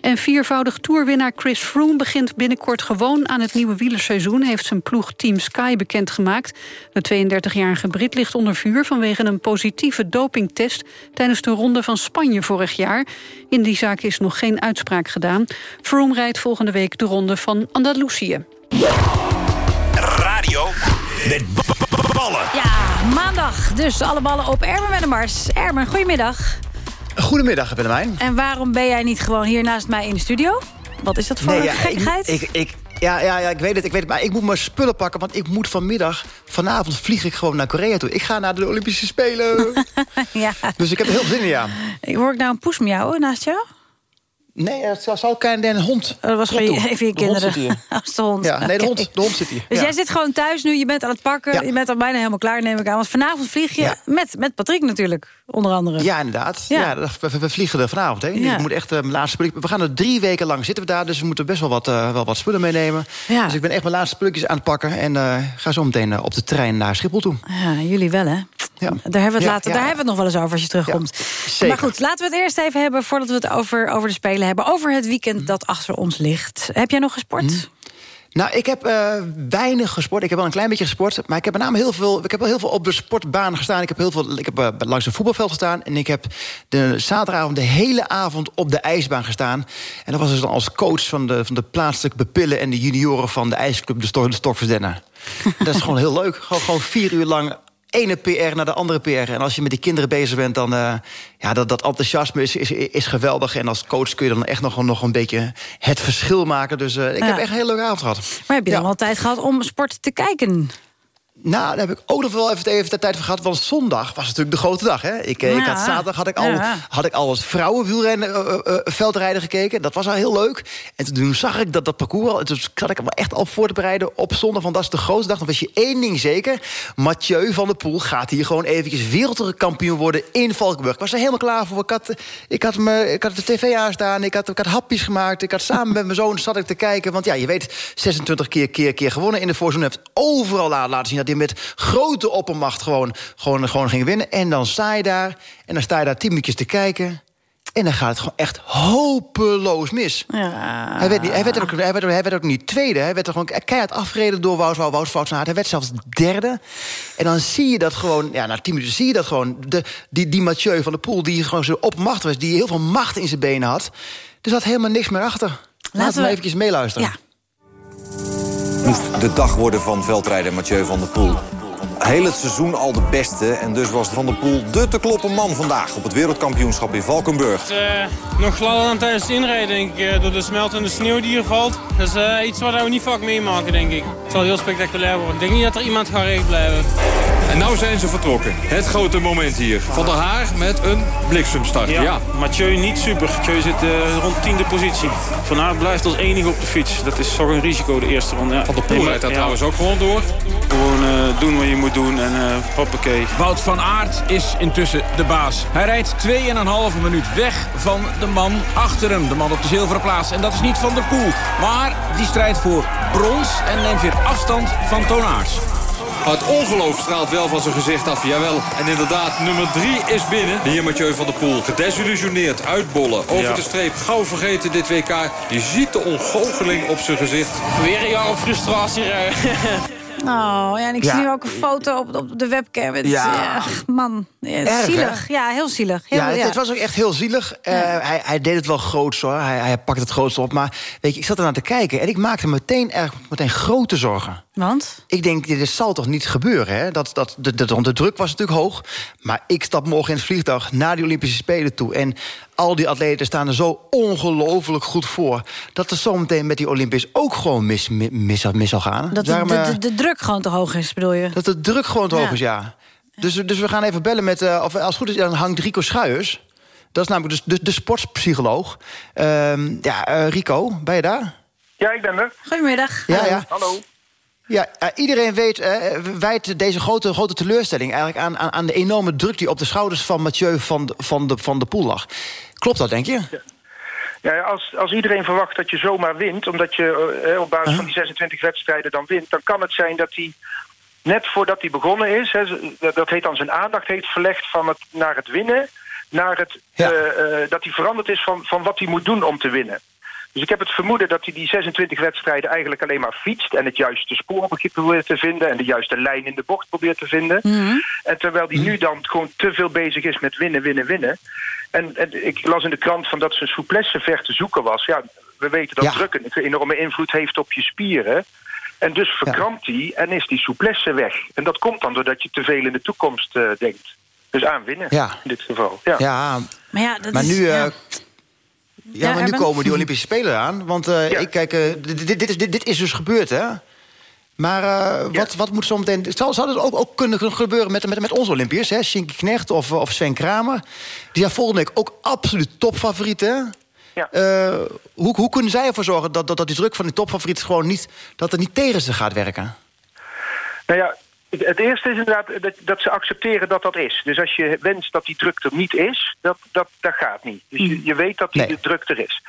En viervoudig toerwinnaar Chris Froome begint binnenkort gewoon aan het nieuwe wielerseizoen, heeft zijn ploeg Team Sky bekendgemaakt. De 32-jarige Brit ligt onder vuur vanwege een positieve dopingtest tijdens de ronde van Spanje vorig jaar. In die zaak is nog geen uitspraak gedaan. Froome rijdt volgende week de ronde van Andalusië. Radio met ballen. Ja, maandag. Dus alle ballen op Ermen met de Mars. Ermen, goedemiddag. Goedemiddag, Willemijn. En waarom ben jij niet gewoon hier naast mij in de studio? Wat is dat voor Nee, een ja, gekkigheid? Ik, ik, ik, ja, ja, ja, ik weet het, ik weet het. Maar ik moet mijn spullen pakken, want ik moet vanmiddag... Vanavond vlieg ik gewoon naar Korea toe. Ik ga naar de Olympische Spelen. ja. dus ik heb er heel veel zin in, ja. Ik hoor ik nou een poes miauwen naast jou? Nee, het zou- zou kein een hond. Oh, dat was gewoon even je De kinderen. Als de hond. Ja, nee, de hond, de hond zit hier. Dus Ja. jij zit gewoon thuis nu, je bent aan het pakken. Ja. Je bent al bijna helemaal klaar, neem ik aan. Want vanavond vlieg je met, met Patrick natuurlijk, onder andere. Ja, inderdaad. Ja. We, we vliegen er vanavond. Ja. Ik moet echt eh, mijn laatste spullen. We gaan er drie weken lang zitten we daar, dus we moeten best wel wat, eh, wel wat spullen meenemen. Ja. Dus ik ben echt mijn laatste spulletjes aan het pakken en eh, ga zo meteen op de trein naar Schiphol toe. Ja, jullie wel, hè? Ja. Daar hebben we het, later, daar hebben we het nog wel eens over als je terugkomt. Maar goed, laten we het eerst even hebben... voordat we het over, over de Spelen hebben. Over het weekend Mhm. dat achter ons ligt. Heb jij nog gesport? Nou, ik heb eh, weinig gesport. Ik heb wel een klein beetje gesport. Maar ik heb met name heel veel. Ik heb wel heel veel op de sportbaan gestaan. Ik heb heel veel. Ik heb eh, langs een voetbalveld gestaan. En ik heb de zaterdagavond de hele avond op de ijsbaan gestaan. En dat was dus dan als coach van de, van de plaatselijke bepillen en de junioren van de ijsclub de, Stor, de Stokversdenner. dat is gewoon heel leuk. Gewoon, gewoon vier uur lang. Ene PR naar de andere PR. En als je met die kinderen bezig bent, dan... eh, ja, dat, dat enthousiasme is, is, is geweldig. En als coach kun je dan echt nog, nog een beetje het verschil maken. Dus eh, ik Ja. heb echt een hele leuke avond gehad. Maar heb je dan wel tijd gehad om sport te kijken? Nou, daar heb ik ook nog wel even, even de tijd voor gehad. Want zondag was natuurlijk de grote dag. Hè? Ik, eh, ik had zaterdag had ik al, Ja. had ik al het vrouwenwielrennen eh, eh, veldrijden gekeken. Dat was al heel leuk. En toen zag ik dat dat parcours al... Toen zat ik me echt al voor te bereiden op zondag. Want dat is de grootste dag. Dan wist je één ding zeker. Mathieu van der Poel gaat hier gewoon eventjes wereldkampioen worden in Valkenburg. Ik was er helemaal klaar voor. Ik had, ik had, me, ik had de tv aanstaan. Ik had, ik had hapjes gemaakt. Ik had samen met mijn zoon zat ik te kijken. Want ja, je weet, 26 keer, keer, keer gewonnen in de voorzoen. heeft overal laten, laten zien hij met grote oppermacht gewoon, gewoon, gewoon ging winnen. En dan sta je daar. En dan sta je daar tien minuutjes te kijken. En dan gaat het gewoon echt hopeloos mis. Hij, werd niet, hij, werd er ook, hij, werd, hij werd ook niet tweede. Hij werd er gewoon keihard afgereden door Wout, Wout, Wout Wout van Aert. Hij werd zelfs derde. En dan zie je dat gewoon... Ja, na tien minuten zie je dat gewoon... De, die, die Mathieu van der Poel, die gewoon zo opmacht was... die heel veel macht in zijn benen had... er zat helemaal niks meer achter. Laten, we we- eventjes meeluisteren. Moest de dag worden van veldrijder Mathieu van der Poel. Heel het seizoen al de beste en dus was Van der Poel de te kloppen man vandaag... op het wereldkampioenschap in Valkenburg. Eh, nog gladder dan tijdens het inrijden, denk ik. eh, door de smeltende sneeuw die hier valt. Dat is eh, iets wat we niet vaak meemaken, denk ik. Het zal heel spectaculair worden. Ik denk niet dat er iemand gaat recht blijven. En nou zijn ze vertrokken. Het grote moment hier. Van der Haar met een bliksemstart. Ja. Mathieu niet super. Mathieu zit eh, rond tiende positie. Van Aert blijft als enige op de fiets. Dat is toch een risico, de eerste ronde. Ja. Van der Poel rijdt daar trouwens ook gewoon door. Gewoon doen wat je moet doen en eh hoppakee. Wout van Aert is intussen de baas. Hij rijdt 2,5 minuut weg van de man achter hem. De man op de zilveren plaats. En dat is niet Van der Poel. Maar die strijdt voor brons en neemt weer afstand van Toonaars. Het ongeloof straalt wel van zijn gezicht af, jawel. En inderdaad, nummer 3 is binnen. Hier Mathieu van der Poel. Gedesillusioneerd, uitbollen, over Ja. de streep. Gauw vergeten dit WK. Je ziet de ontgoocheling op zijn gezicht. Weer een jaar op frustratie rijden. Oh, ja, en ik zie nu ook een foto op, op de webcam. Het Ja. ja, man, Erg, zielig. hè? Ja, heel zielig. Heel, ja, het, het was ook echt heel zielig. Eh, hij, hij deed het wel groots hoor. Hij, hij pakte het grootste op. Maar weet je, ik zat ernaar te kijken en ik maakte meteen, erg, meteen grote zorgen. Want? Ik denk, dit zal toch niet gebeuren, hè? Dat, dat, de, de, de druk was natuurlijk hoog. Maar ik stap morgen in het vliegtuig naar die Olympische Spelen toe. En al die atleten staan er zo ongelooflijk goed voor... dat er zometeen met die Olympisch ook gewoon mis, mis, mis, mis zal gaan. Dat de, Daarom, de, de, de druk gewoon te hoog is, bedoel je? dat de druk gewoon te Ja. hoog is, ja. Dus, dus we gaan even bellen met... eh, of als het goed is, dan hangt Rico Schuijers. Dat is namelijk de, de, de sportpsycholoog. Ehm, ja, eh, Rico, ben je daar? Ja, ik ben er. Goedemiddag. Ja, ja. Hallo. Ja, eh, iedereen weet, eh, wijt deze grote, grote teleurstelling eigenlijk aan, aan, aan de enorme druk die op de schouders van Mathieu van, de- van, de, van de Poel lag. Klopt dat, denk je? Ja, als, als iedereen verwacht dat je zomaar wint, omdat je eh, op basis van die 26 wedstrijden dan wint, dan kan het zijn dat hij net voordat hij begonnen is, hè, dat- heet dan zijn aandacht heeft verlegd van het, naar het winnen, naar het, eh, eh, dat hij veranderd is van, van wat hij moet doen om te winnen. Dus ik heb het vermoeden dat hij die 26 wedstrijden eigenlijk alleen maar fietst... en het juiste spoor probeert te vinden... en de juiste lijn in de bocht probeert te vinden. En terwijl hij nu dan gewoon te veel bezig is met winnen, winnen, winnen. En, en ik las in de krant van dat zijn souplesse ver te zoeken was. Ja, we weten dat Ja. druk een enorme invloed heeft op je spieren. En dus verkrampt hij en is die souplesse weg. En dat komt dan doordat je te veel in de toekomst eh, denkt. Dus aan winnen, Ja. in dit geval. Ja. Ja, Maar ja, dat maar is... nu, eh, ja. maar nu komen die Olympische Spelen aan. Want eh, ik kijk, eh, dit, dit, is, dit, dit is dus gebeurd, hè? Maar eh, wat, wat moet zometeen... Zou, zou dat ook, ook kunnen gebeuren met, met, met onze Olympiërs? Hè? Shinky Knecht of, of Sven Kramer? Die zijn volgende week ook absoluut topfavorieten. Ja. Hoe, hoe kunnen zij ervoor zorgen dat, dat, dat die druk van die topfavorieten... gewoon niet, dat het niet tegen ze gaat werken? Nou ja, het eerste is inderdaad dat, dat ze accepteren dat dat is. Dus als je wenst dat die druk er niet is, dat, dat, dat gaat niet. Dus je, je weet dat die de druk er is.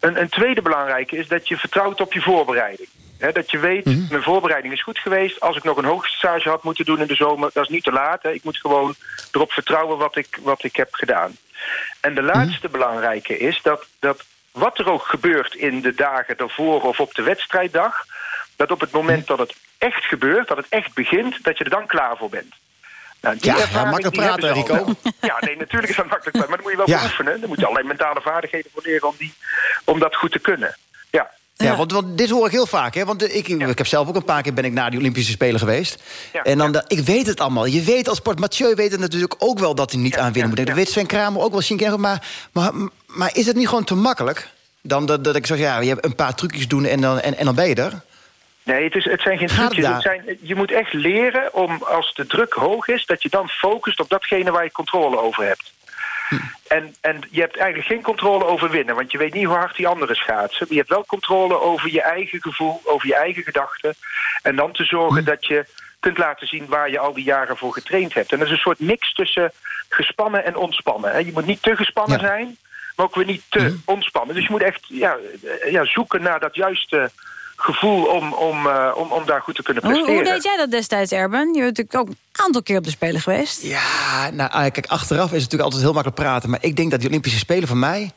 Een, een tweede belangrijke is dat je vertrouwt op je voorbereiding. Dat je weet, mijn voorbereiding is goed geweest. Als ik nog een hoogstage had moeten doen in de zomer, dat is niet te laat. Ik moet gewoon erop vertrouwen wat ik, wat ik heb gedaan. En de laatste belangrijke is dat, dat wat er ook gebeurt in de dagen daarvoor of op de wedstrijddag, dat op het moment dat het echt gebeurt, dat het echt begint, dat je er dan klaar voor bent. Nou, die Ja, ja, ervaring, makkelijk praten. Rico. Ja, nee, natuurlijk is dat makkelijk, maar dan moet je wel Ja. beoefenen. Dan moet je allerlei mentale vaardigheden voor leren om, die, om dat goed te kunnen. Ja. Ja, want, want dit hoor ik heel vaak. Hè? Want ik, ik heb zelf ook een paar keer ben ik naar die Olympische Spelen geweest. en dan, dat- ik weet het allemaal. Je weet als sport. Mathieu weet het natuurlijk ook wel dat hij niet aan winnen moet. Dat weet Sven Kramer ook wel. Maar, maar, maar is het niet gewoon te makkelijk? Dan dat, dat ik zeg, ja, je hebt een paar trucjes doen en dan, en, en dan ben je er. Nee, het, is, het zijn geen trucjes. Het zijn, je moet echt leren om, als de druk hoog is... dat je dan focust op datgene waar je controle over hebt. En, en je hebt eigenlijk geen controle over winnen... want je weet niet hoe hard die anderen schaatsen. Maar je hebt wel controle over je eigen gevoel, over je eigen gedachten. En dan te zorgen dat je kunt laten zien... waar je al die jaren voor getraind hebt. En dat is een soort mix tussen gespannen en ontspannen. Je moet niet te gespannen zijn... maar ook weer niet te ontspannen. Dus je moet echt ja, eh, ja, zoeken naar dat juiste gevoel om, om, eh, om, om daar goed te kunnen Hoe, presteren. hoe deed jij dat destijds, Erben? Je bent natuurlijk ook een aantal keer op de Spelen geweest. Ja, nou, ah, kijk, achteraf is het natuurlijk altijd heel makkelijk praten. Maar ik denk dat die Olympische Spelen voor mij...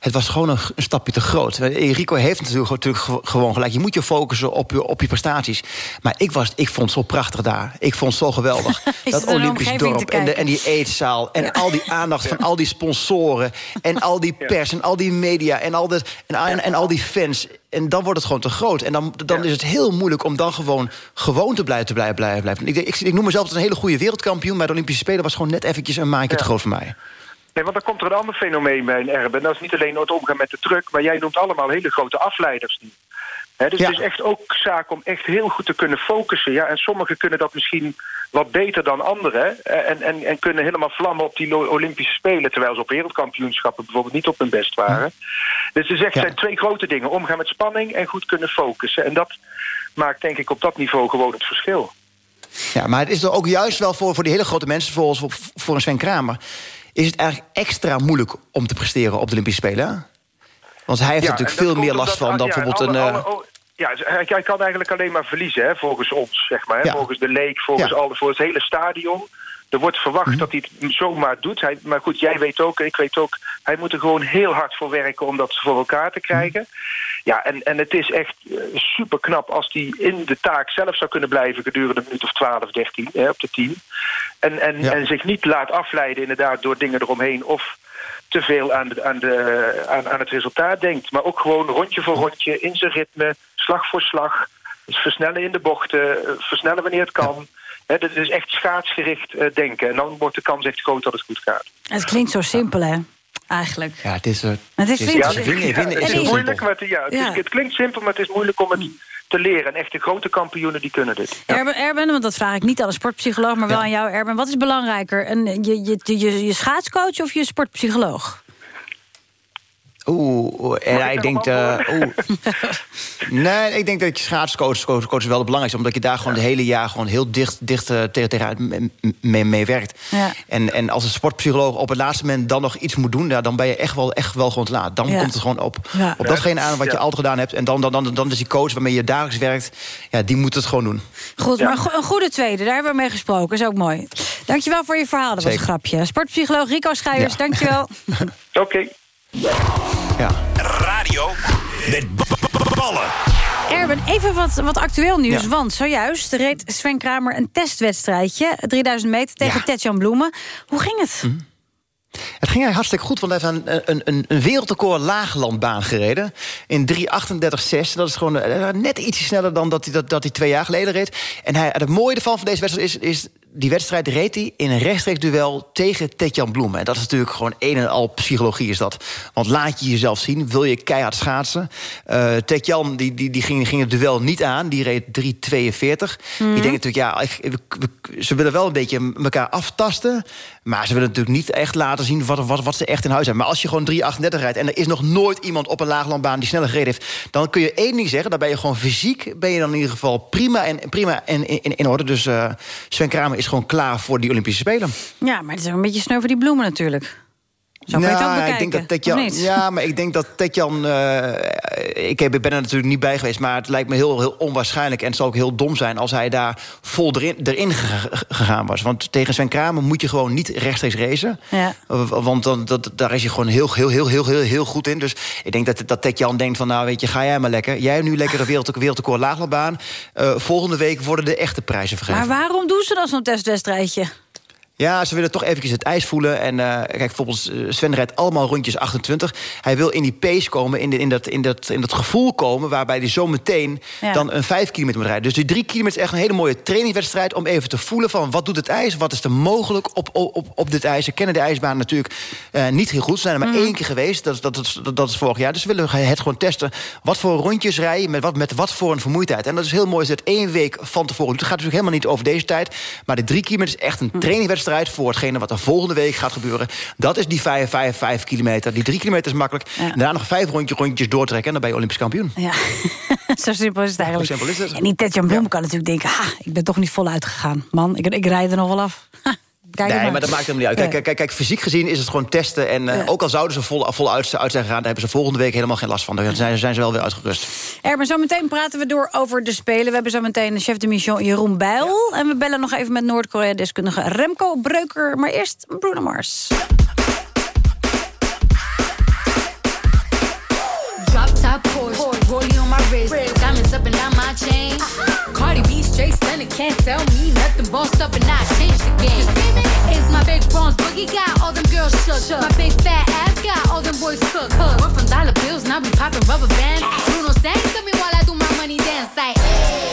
Het was gewoon een, een stapje te groot. Rico heeft natuurlijk, natuurlijk ge- gewoon gelijk. Je moet je focussen op je, op je prestaties. Maar ik, was, ik vond het zo prachtig daar. Ik vond het zo geweldig. Dat Olympisch dorp en, de, en die eetzaal. En al die aandacht van al die sponsoren. En al die pers en al die media. En al, de, en, en, en al die fans. En dan wordt het gewoon te groot. En dan, dan is het heel moeilijk om dan gewoon, gewoon te blijven, te blijven, blijven, blijven. Ik, ik, ik noem mezelf als een hele goede wereldkampioen. Maar de Olympische Spelen was gewoon net eventjes een maandje te groot voor mij. Nee, want dan komt er een ander fenomeen bij in Erben. Dat is niet alleen het omgaan met de druk... maar jij noemt allemaal hele grote afleiders nu. Dus het is echt ook zaak om echt heel goed te kunnen focussen. Ja, en sommigen kunnen dat misschien wat beter dan anderen... en, en, en kunnen helemaal vlammen op die Olympische Spelen... terwijl ze op wereldkampioenschappen bijvoorbeeld niet op hun best waren. Dus er zegt, zijn twee grote dingen. Omgaan met spanning en goed kunnen focussen. En dat maakt denk ik op dat niveau gewoon het verschil. Ja, maar het is er ook juist wel voor, voor die hele grote mensen... zoals voor, voor een Sven Kramer... is het eigenlijk extra moeilijk om te presteren op de Olympische Spelen. Want hij heeft Ja, natuurlijk veel meer last van dan ja, bijvoorbeeld alle- een... eh, alle- oh, ja, hij, kan eigenlijk alleen maar verliezen, hè, volgens ons, zeg maar. Hè, Ja. Volgens de leek, volgens Ja. alle, voor het hele stadion. Er wordt verwacht Mhm. dat hij het zomaar doet. Hij, maar goed, jij weet ook, ik weet ook... hij moet er gewoon heel hard voor werken om dat voor elkaar te krijgen. Ja, en, en het is echt super knap als hij in de taak zelf zou kunnen blijven... gedurende een minuut of 12, 13 hè, op de 10. En, en, Ja. en zich niet laat afleiden inderdaad door dingen eromheen... of te veel aan, de, aan, de, aan, aan het resultaat denkt. Maar ook gewoon rondje voor rondje, in zijn ritme, slag voor slag... Versnellen in de bochten, eh, versnellen wanneer het kan. Hè, dat is echt schaatsgericht eh, denken. En dan wordt de kans echt groot dat het goed gaat. Het klinkt zo simpel, hè? Eigenlijk. Ja, het is... Uh, het is, het ja, vinden, ja, vinden het is is heel moeilijk, maar het, ja, het, is- het klinkt simpel, maar het is moeilijk om het te leren. En echt de grote kampioenen die kunnen dit. Erben, Erben, want dat vraag ik niet aan een sportpsycholoog, maar wel aan jou, Erben. Wat is belangrijker, een, je, je, je, je schaatscoach of je sportpsycholoog? Oeh, en ja, ik denk... eh, oeh. nee, ik denk dat je schaatscoach coach, coach wel het belangrijkste is. Omdat je daar gewoon het hele jaar gewoon heel dicht, dicht eh, tegen, m- mee, mee werkt. Ja. En, en als een sportpsycholoog op het laatste moment dan nog iets moet doen... Ja, dan ben je echt wel, echt wel gewoon te laat. Dan Ja. komt het gewoon op, Ja. op datgene aan wat je Ja. altijd gedaan hebt. En dan, dan, dan, dan is die coach waarmee je dagelijks werkt... Ja, die moet het gewoon doen. Goed, maar een go- een goede tweede, daar hebben we mee gesproken. is ook mooi. Dankjewel voor je verhaal, dat was een Zeker. grapje. Sportpsycholoog Rico Schuijers, Ja. dankjewel. Oké. Ja. Radio met ballen. Erben, even wat, wat actueel nieuws. Ja. Want zojuist reed Sven Kramer een testwedstrijdje. 3000 meter tegen Ja. Tetjan Bloemen. Hoe ging het? Het ging hartstikke goed, want hij heeft een, een, een, een wereldrecord laaglandbaan gereden. In 3.38.6. Dat is gewoon eh, net ietsje sneller dan dat hij, dat, dat hij twee jaar geleden reed. En hij, het mooie ervan van deze wedstrijd is, is... die wedstrijd reed hij in een rechtstreeks duel tegen Tetjan Bloemen. En dat is natuurlijk gewoon een en al psychologie is dat. Want laat je jezelf zien, wil je keihard schaatsen. Tetjan die, die, die ging, ging het duel niet aan, die reed 3.42. Die denkt natuurlijk, ja, ik- we- ze willen wel een beetje elkaar aftasten... maar ze willen natuurlijk niet echt laten zien wat, wat, wat ze echt in huis hebben. Maar als je gewoon 3.38 rijdt... en er is nog nooit iemand op een laaglandbaan die sneller gereden heeft... dan kun je één ding zeggen, dan ben je gewoon fysiek... ben je dan in ieder geval prima en, prima en in, orde. Dus eh, Sven Kramer is gewoon klaar voor die Olympische Spelen. Ja, maar het is een beetje sneu voor die bloemen natuurlijk. Ook bekijken, Nou, ik denk dat Tetjan, ja, maar ik denk dat Tetjan... eh, ik heb- ik ben er natuurlijk niet bij geweest... maar het lijkt me heel, heel onwaarschijnlijk... en het zal ook heel dom zijn als hij daar vol erin, erin gega- gegaan was. Want tegen Sven Kramer moet je gewoon niet rechtstreeks racen. Ja. Uh, Want dan, dat, daar is je gewoon heel, heel, heel, heel, heel, heel goed in. Dus ik denk dat, dat Tetjan denkt van... nou weet je, ga jij maar lekker. Jij nu lekker de wereld, wereldrecord laaglandbaan. Eh, volgende week worden de echte prijzen vergeven. Maar waarom doen ze dan zo'n testwedstrijdje? Ja, ze willen toch eventjes het ijs voelen. En eh, kijk, bijvoorbeeld eh, Sven rijdt allemaal rondjes 28. Hij wil in die pace komen, in, de, in, dat, in, dat, in dat gevoel komen... waarbij hij zo meteen Ja. dan een 5 kilometer moet rijden. Dus die 3 kilometer is echt een hele mooie trainingwedstrijd... om even te voelen van wat doet het ijs, wat is er mogelijk op, op, op, dit ijs. Ze kennen de ijsbaan natuurlijk eh, niet heel goed. Ze zijn er maar Mhm. één keer geweest, dat, is- dat, is- dat, dat is vorig jaar. Dus we willen het gewoon testen. Wat voor rondjes rij je, met wat, met wat voor een vermoeidheid. En dat is heel mooi, je het één week van tevoren. Het gaat natuurlijk helemaal niet over deze tijd. Maar de 3 kilometer is echt een trainingwedstrijd... voor hetgene wat er volgende week gaat gebeuren. Dat is die 5, 5, 5 kilometer. Die 3 kilometer is makkelijk. En daarna nog vijf rondje, rondjes doortrekken... en dan ben je Olympisch kampioen. Ja, zo simpel is het eigenlijk. Simpel is het? En die Tetjan Bloem kan natuurlijk denken... Ha, ik ben toch niet voluit gegaan. Man, ik, ik rijd er nog wel af. Kijk nee, maar. maar dat maakt helemaal niet uit. Kijk, kijk, kijk, kijk, fysiek gezien is het gewoon testen. En eh, ook al zouden ze vol, vol uit, uit zijn gegaan... daar hebben ze volgende week helemaal geen last van. Dan zijn, zijn ze wel weer uitgerust. Erben, zometeen praten we door over de Spelen. We hebben zometeen chef de mission Jeroen Bijl. En we bellen nog even met Noord-Korea-deskundige Remco Breuker. Maar eerst Bruno Mars. Drop top Porsche, rollie on my wrist, straight stunning, can't tell me nothing. Bossed up and I changed the game. It's my big bronze boogie got all them girls shook. My big fat ass got all them boys cooked. Went from dollar bills, now we popping rubber bands. Bruno sang to me while I do my money dance like. Hey.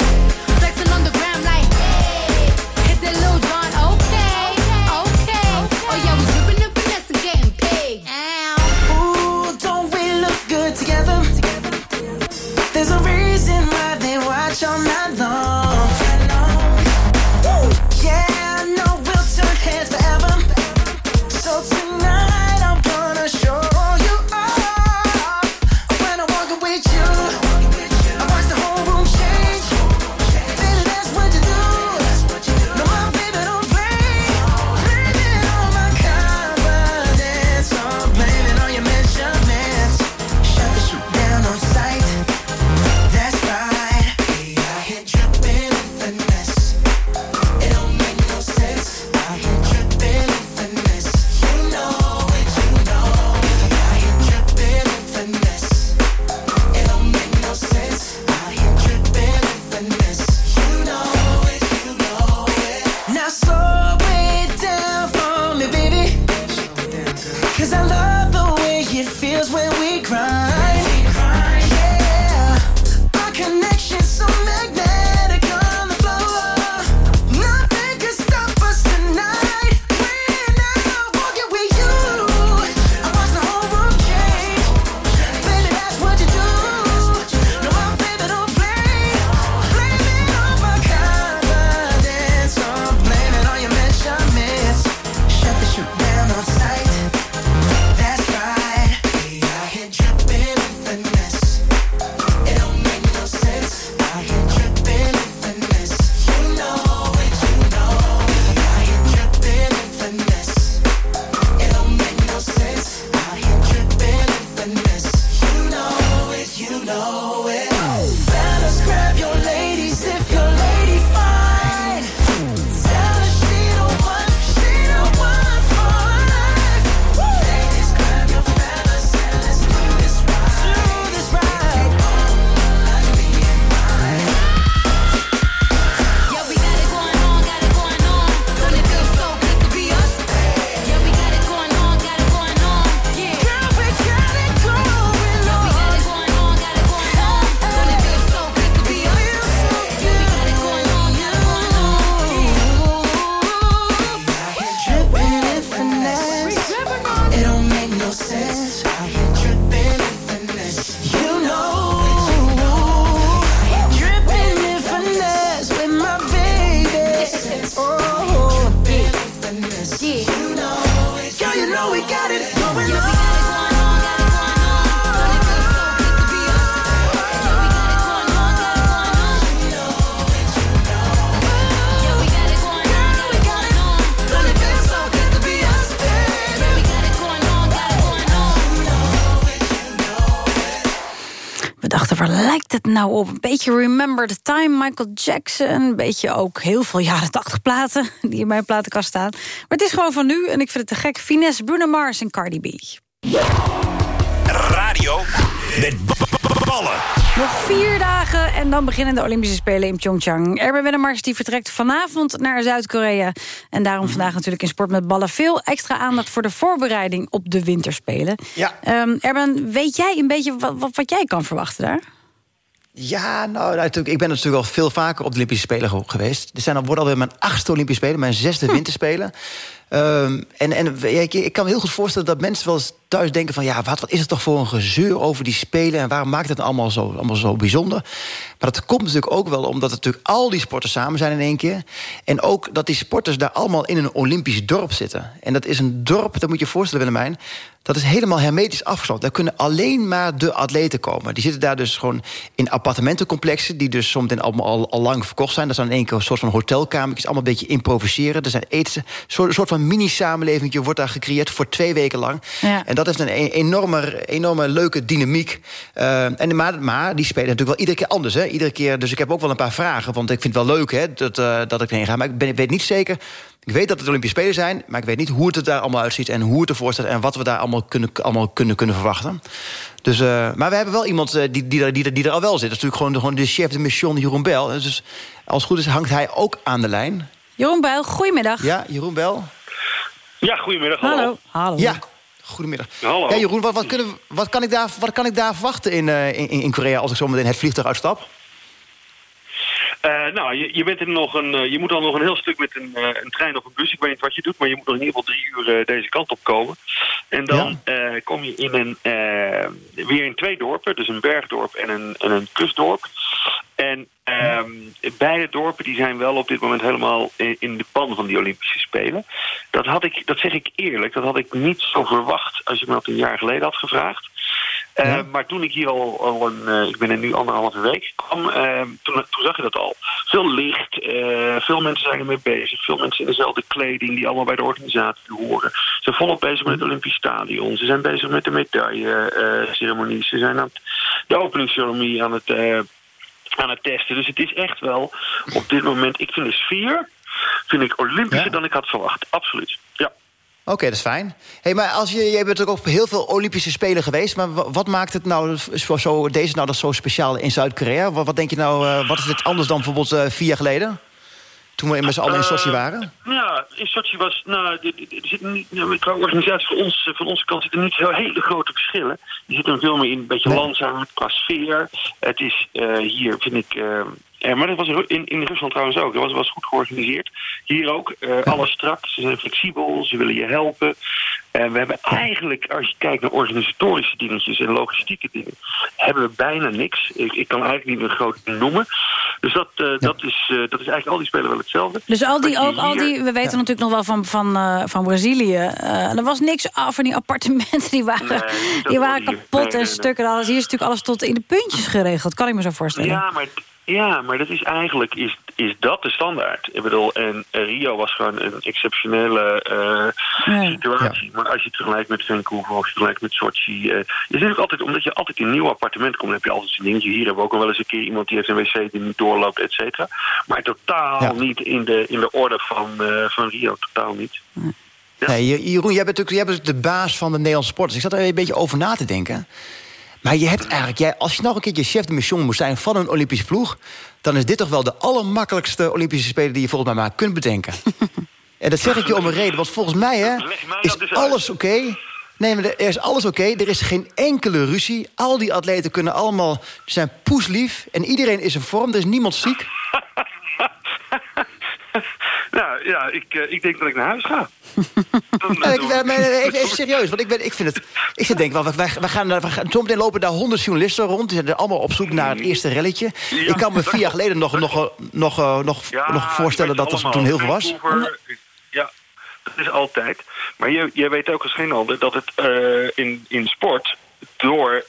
Flexing on the gram like. Hey. Hit the Lil Jon, okay, okay. Oh yeah, we dripping and finesse and getting paid. Ooh, don't we look good together? There's a reason why they watch all night long. Nou op? Een beetje Remember the Time, Michael Jackson. Een beetje ook heel veel jaren 80 platen die in mijn platenkast staan. Maar het is gewoon van nu en ik vind het te gek. Finesse, Bruno Mars en Cardi B. Radio met ballen. Nog vier dagen en dan beginnen de Olympische Spelen in Pyeongchang. Erben Wennemars die vertrekt vanavond naar Zuid-Korea. En daarom vandaag natuurlijk in Sport met Ballen... veel extra aandacht voor de voorbereiding op de winterspelen. Ja. Um, Erben, weet jij een beetje wat, wat, wat jij kan verwachten daar? Ja, nou, natuurlijk, ik ben natuurlijk al veel vaker op de Olympische Spelen ge- geweest. Er zijn, al- worden alweer mijn achtste Olympische Spelen, mijn zesde winterspelen. Ehm, en en ja, ik, ik kan me heel goed voorstellen dat mensen wel eens thuis denken van... ja, wat, wat is het toch voor een gezeur over die Spelen... en waarom maakt het nou allemaal zo, allemaal zo bijzonder? Maar dat komt natuurlijk ook wel omdat natuurlijk al die sporten samen zijn in één keer. En ook dat die sporters daar allemaal in een Olympisch dorp zitten. En dat is een dorp, dat moet je je voorstellen Willemijn... dat is helemaal hermetisch afgesloten. Daar kunnen alleen maar de atleten komen. Die zitten daar dus gewoon in appartementencomplexen... die dus zometeen allemaal al, al lang verkocht zijn. Dat zijn in één keer een soort van hotelkamertjes. Allemaal een beetje improviseren. Er zijn eten, een soort, soort van mini-samenleving wordt daar gecreëerd... voor twee weken lang. Ja. En dat is een e- enorme, enorme leuke dynamiek. Eh, en, maar, maar die spelen natuurlijk wel iedere keer anders. Hè? Iedere keer, dus ik heb ook wel een paar vragen. Want ik vind het wel leuk hè, dat, eh, dat ik heen ga. Maar ik, ben, ik weet niet zeker... Ik weet dat het Olympische Spelen zijn, maar ik weet niet hoe het er daar allemaal uitziet... en hoe het ervoor staat en wat we daar allemaal kunnen, allemaal kunnen, kunnen verwachten. Dus, eh, maar we hebben wel iemand die, die, er- die, er- die er al wel zit. Dat is natuurlijk gewoon de, gewoon de chef de mission, Jeroen Bel. Dus als het goed is hangt hij ook aan de lijn. Jeroen Buil, goedemiddag. Ja, Jeroen Bel. Ja, goedemiddag. Hallo. Hallo. Hallo. Ja, goedemiddag. Hallo. Ja, Jeroen, wat, wat, kunnen, wat, kan ik daar, wat kan ik daar verwachten in, eh, in, in Korea... als ik zo meteen het vliegtuig uitstap? Eh, nou, je, je, bent er nog een, eh, je moet dan nog een heel stuk met een, een trein of een bus. Ik weet niet wat je doet, maar je moet nog in ieder geval drie uur deze kant op komen. En dan kom je in een, weer in twee dorpen. Dus een bergdorp en een, en een kustdorp. En ehm, beide dorpen die zijn wel op dit moment helemaal in, de pan van die Olympische Spelen. Dat, had ik, dat zeg ik eerlijk, dat had ik niet zo verwacht als je me dat een jaar geleden had gevraagd. Eh, Maar toen ik hier al, al een, eh, ik ben er nu anderhalve week kwam, eh, toen, toen zag je dat al. Veel licht, eh, veel mensen zijn ermee bezig. Veel mensen in dezelfde kleding die allemaal bij de organisatie horen. Ze zijn volop bezig met het Olympisch Stadion. Ze zijn bezig met de medailleceremonie. Ze zijn aan het, de openingsceremonie aan het, aan het testen. Dus het is echt wel op dit moment, ik vind de sfeer, vind ik Olympischer dan ik had verwacht. Absoluut, ja. Oké, dat is fijn. Hey, maar als je, jij bent ook op heel veel Olympische Spelen geweest... maar wa- wat maakt het nou voor zo, deze nou dat zo speciaal in Zuid-Korea? Wat, wat denk je nou, eh, wat is dit anders dan bijvoorbeeld eh, vier jaar geleden? Toen we met z'n allen in Sochi Eh, waren? Ja, in Sochi was... Nou, er, er- er zitten niet, nou, qua organisatie van, ons, van onze kant zitten niet zo hele grote verschillen. Die zitten veel meer in een beetje landzaam, qua sfeer. Het is eh, hier, vind ik... eh, maar dat was in, in Rusland trouwens ook. Dat was, was goed georganiseerd. Hier ook. eh, Alles strak. Ze zijn flexibel. Ze willen je helpen. En we hebben eigenlijk, als je kijkt naar organisatorische dingetjes en logistieke dingen, hebben we bijna niks. Ik, ik kan eigenlijk niet een groot noemen. Dus dat, eh, dat, is, eh, dat is eigenlijk al die spelen wel hetzelfde. Dus al die, ook, al die, we weten natuurlijk nog wel van, van, van Brazilië. er was niks af van die appartementen. Die waren, Nee, die waren kapot Nee, en nee. stukken. en Alles. Hier is natuurlijk alles tot in de puntjes geregeld. Kan ik me zo voorstellen. Ja, maar, ja, maar dat is eigenlijk is, is dat de standaard. Ik bedoel, en Rio was gewoon een exceptionele eh, situatie. Maar als je het vergelijkt met Vancouver of je vergelijkt met Sochi... eh, je zit natuurlijk altijd, omdat je altijd in een nieuw appartement komt... heb je altijd zo'n dingetje. Hier hebben we ook al wel eens een keer iemand die heeft een wc die niet doorloopt, et cetera. Maar totaal niet in de, in de orde van, eh, van Rio, totaal niet. Nee, Je- Jeroen, jij bent, natuurlijk, jij bent de baas van de Nederlandse sporters. Ik zat er een beetje over na te denken. Maar je hebt eigenlijk, jij, als je nog een keertje chef de mission moet zijn van een Olympische ploeg... dan is dit toch wel de allermakkelijkste Olympische Spelen die je volgens mij maar kunt bedenken. en dat zeg ik je om een reden, want volgens mij hè, is alles oké. Nee, maar er is alles oké. Er is geen enkele ruzie. Al die atleten kunnen allemaal zijn poeslief. En iedereen is in vorm. Er is niemand ziek. Nou ja, ik, eh, ik denk dat ik naar huis ga. Ja, ik, eh, maar, even, even serieus, want ik, ben, ik vind het... Ik zit denk wel, wij, wij gaan, wij gaan, zometeen lopen daar honderd journalisten rond. Die zijn allemaal op zoek naar het eerste relletje. ik kan me vier jaar geleden nog, nog, nog, eh, nog, nog voorstellen dat er toen heel veel was. Ja, dat is altijd. Maar je, je weet ook als geen ander dat het in, in sport door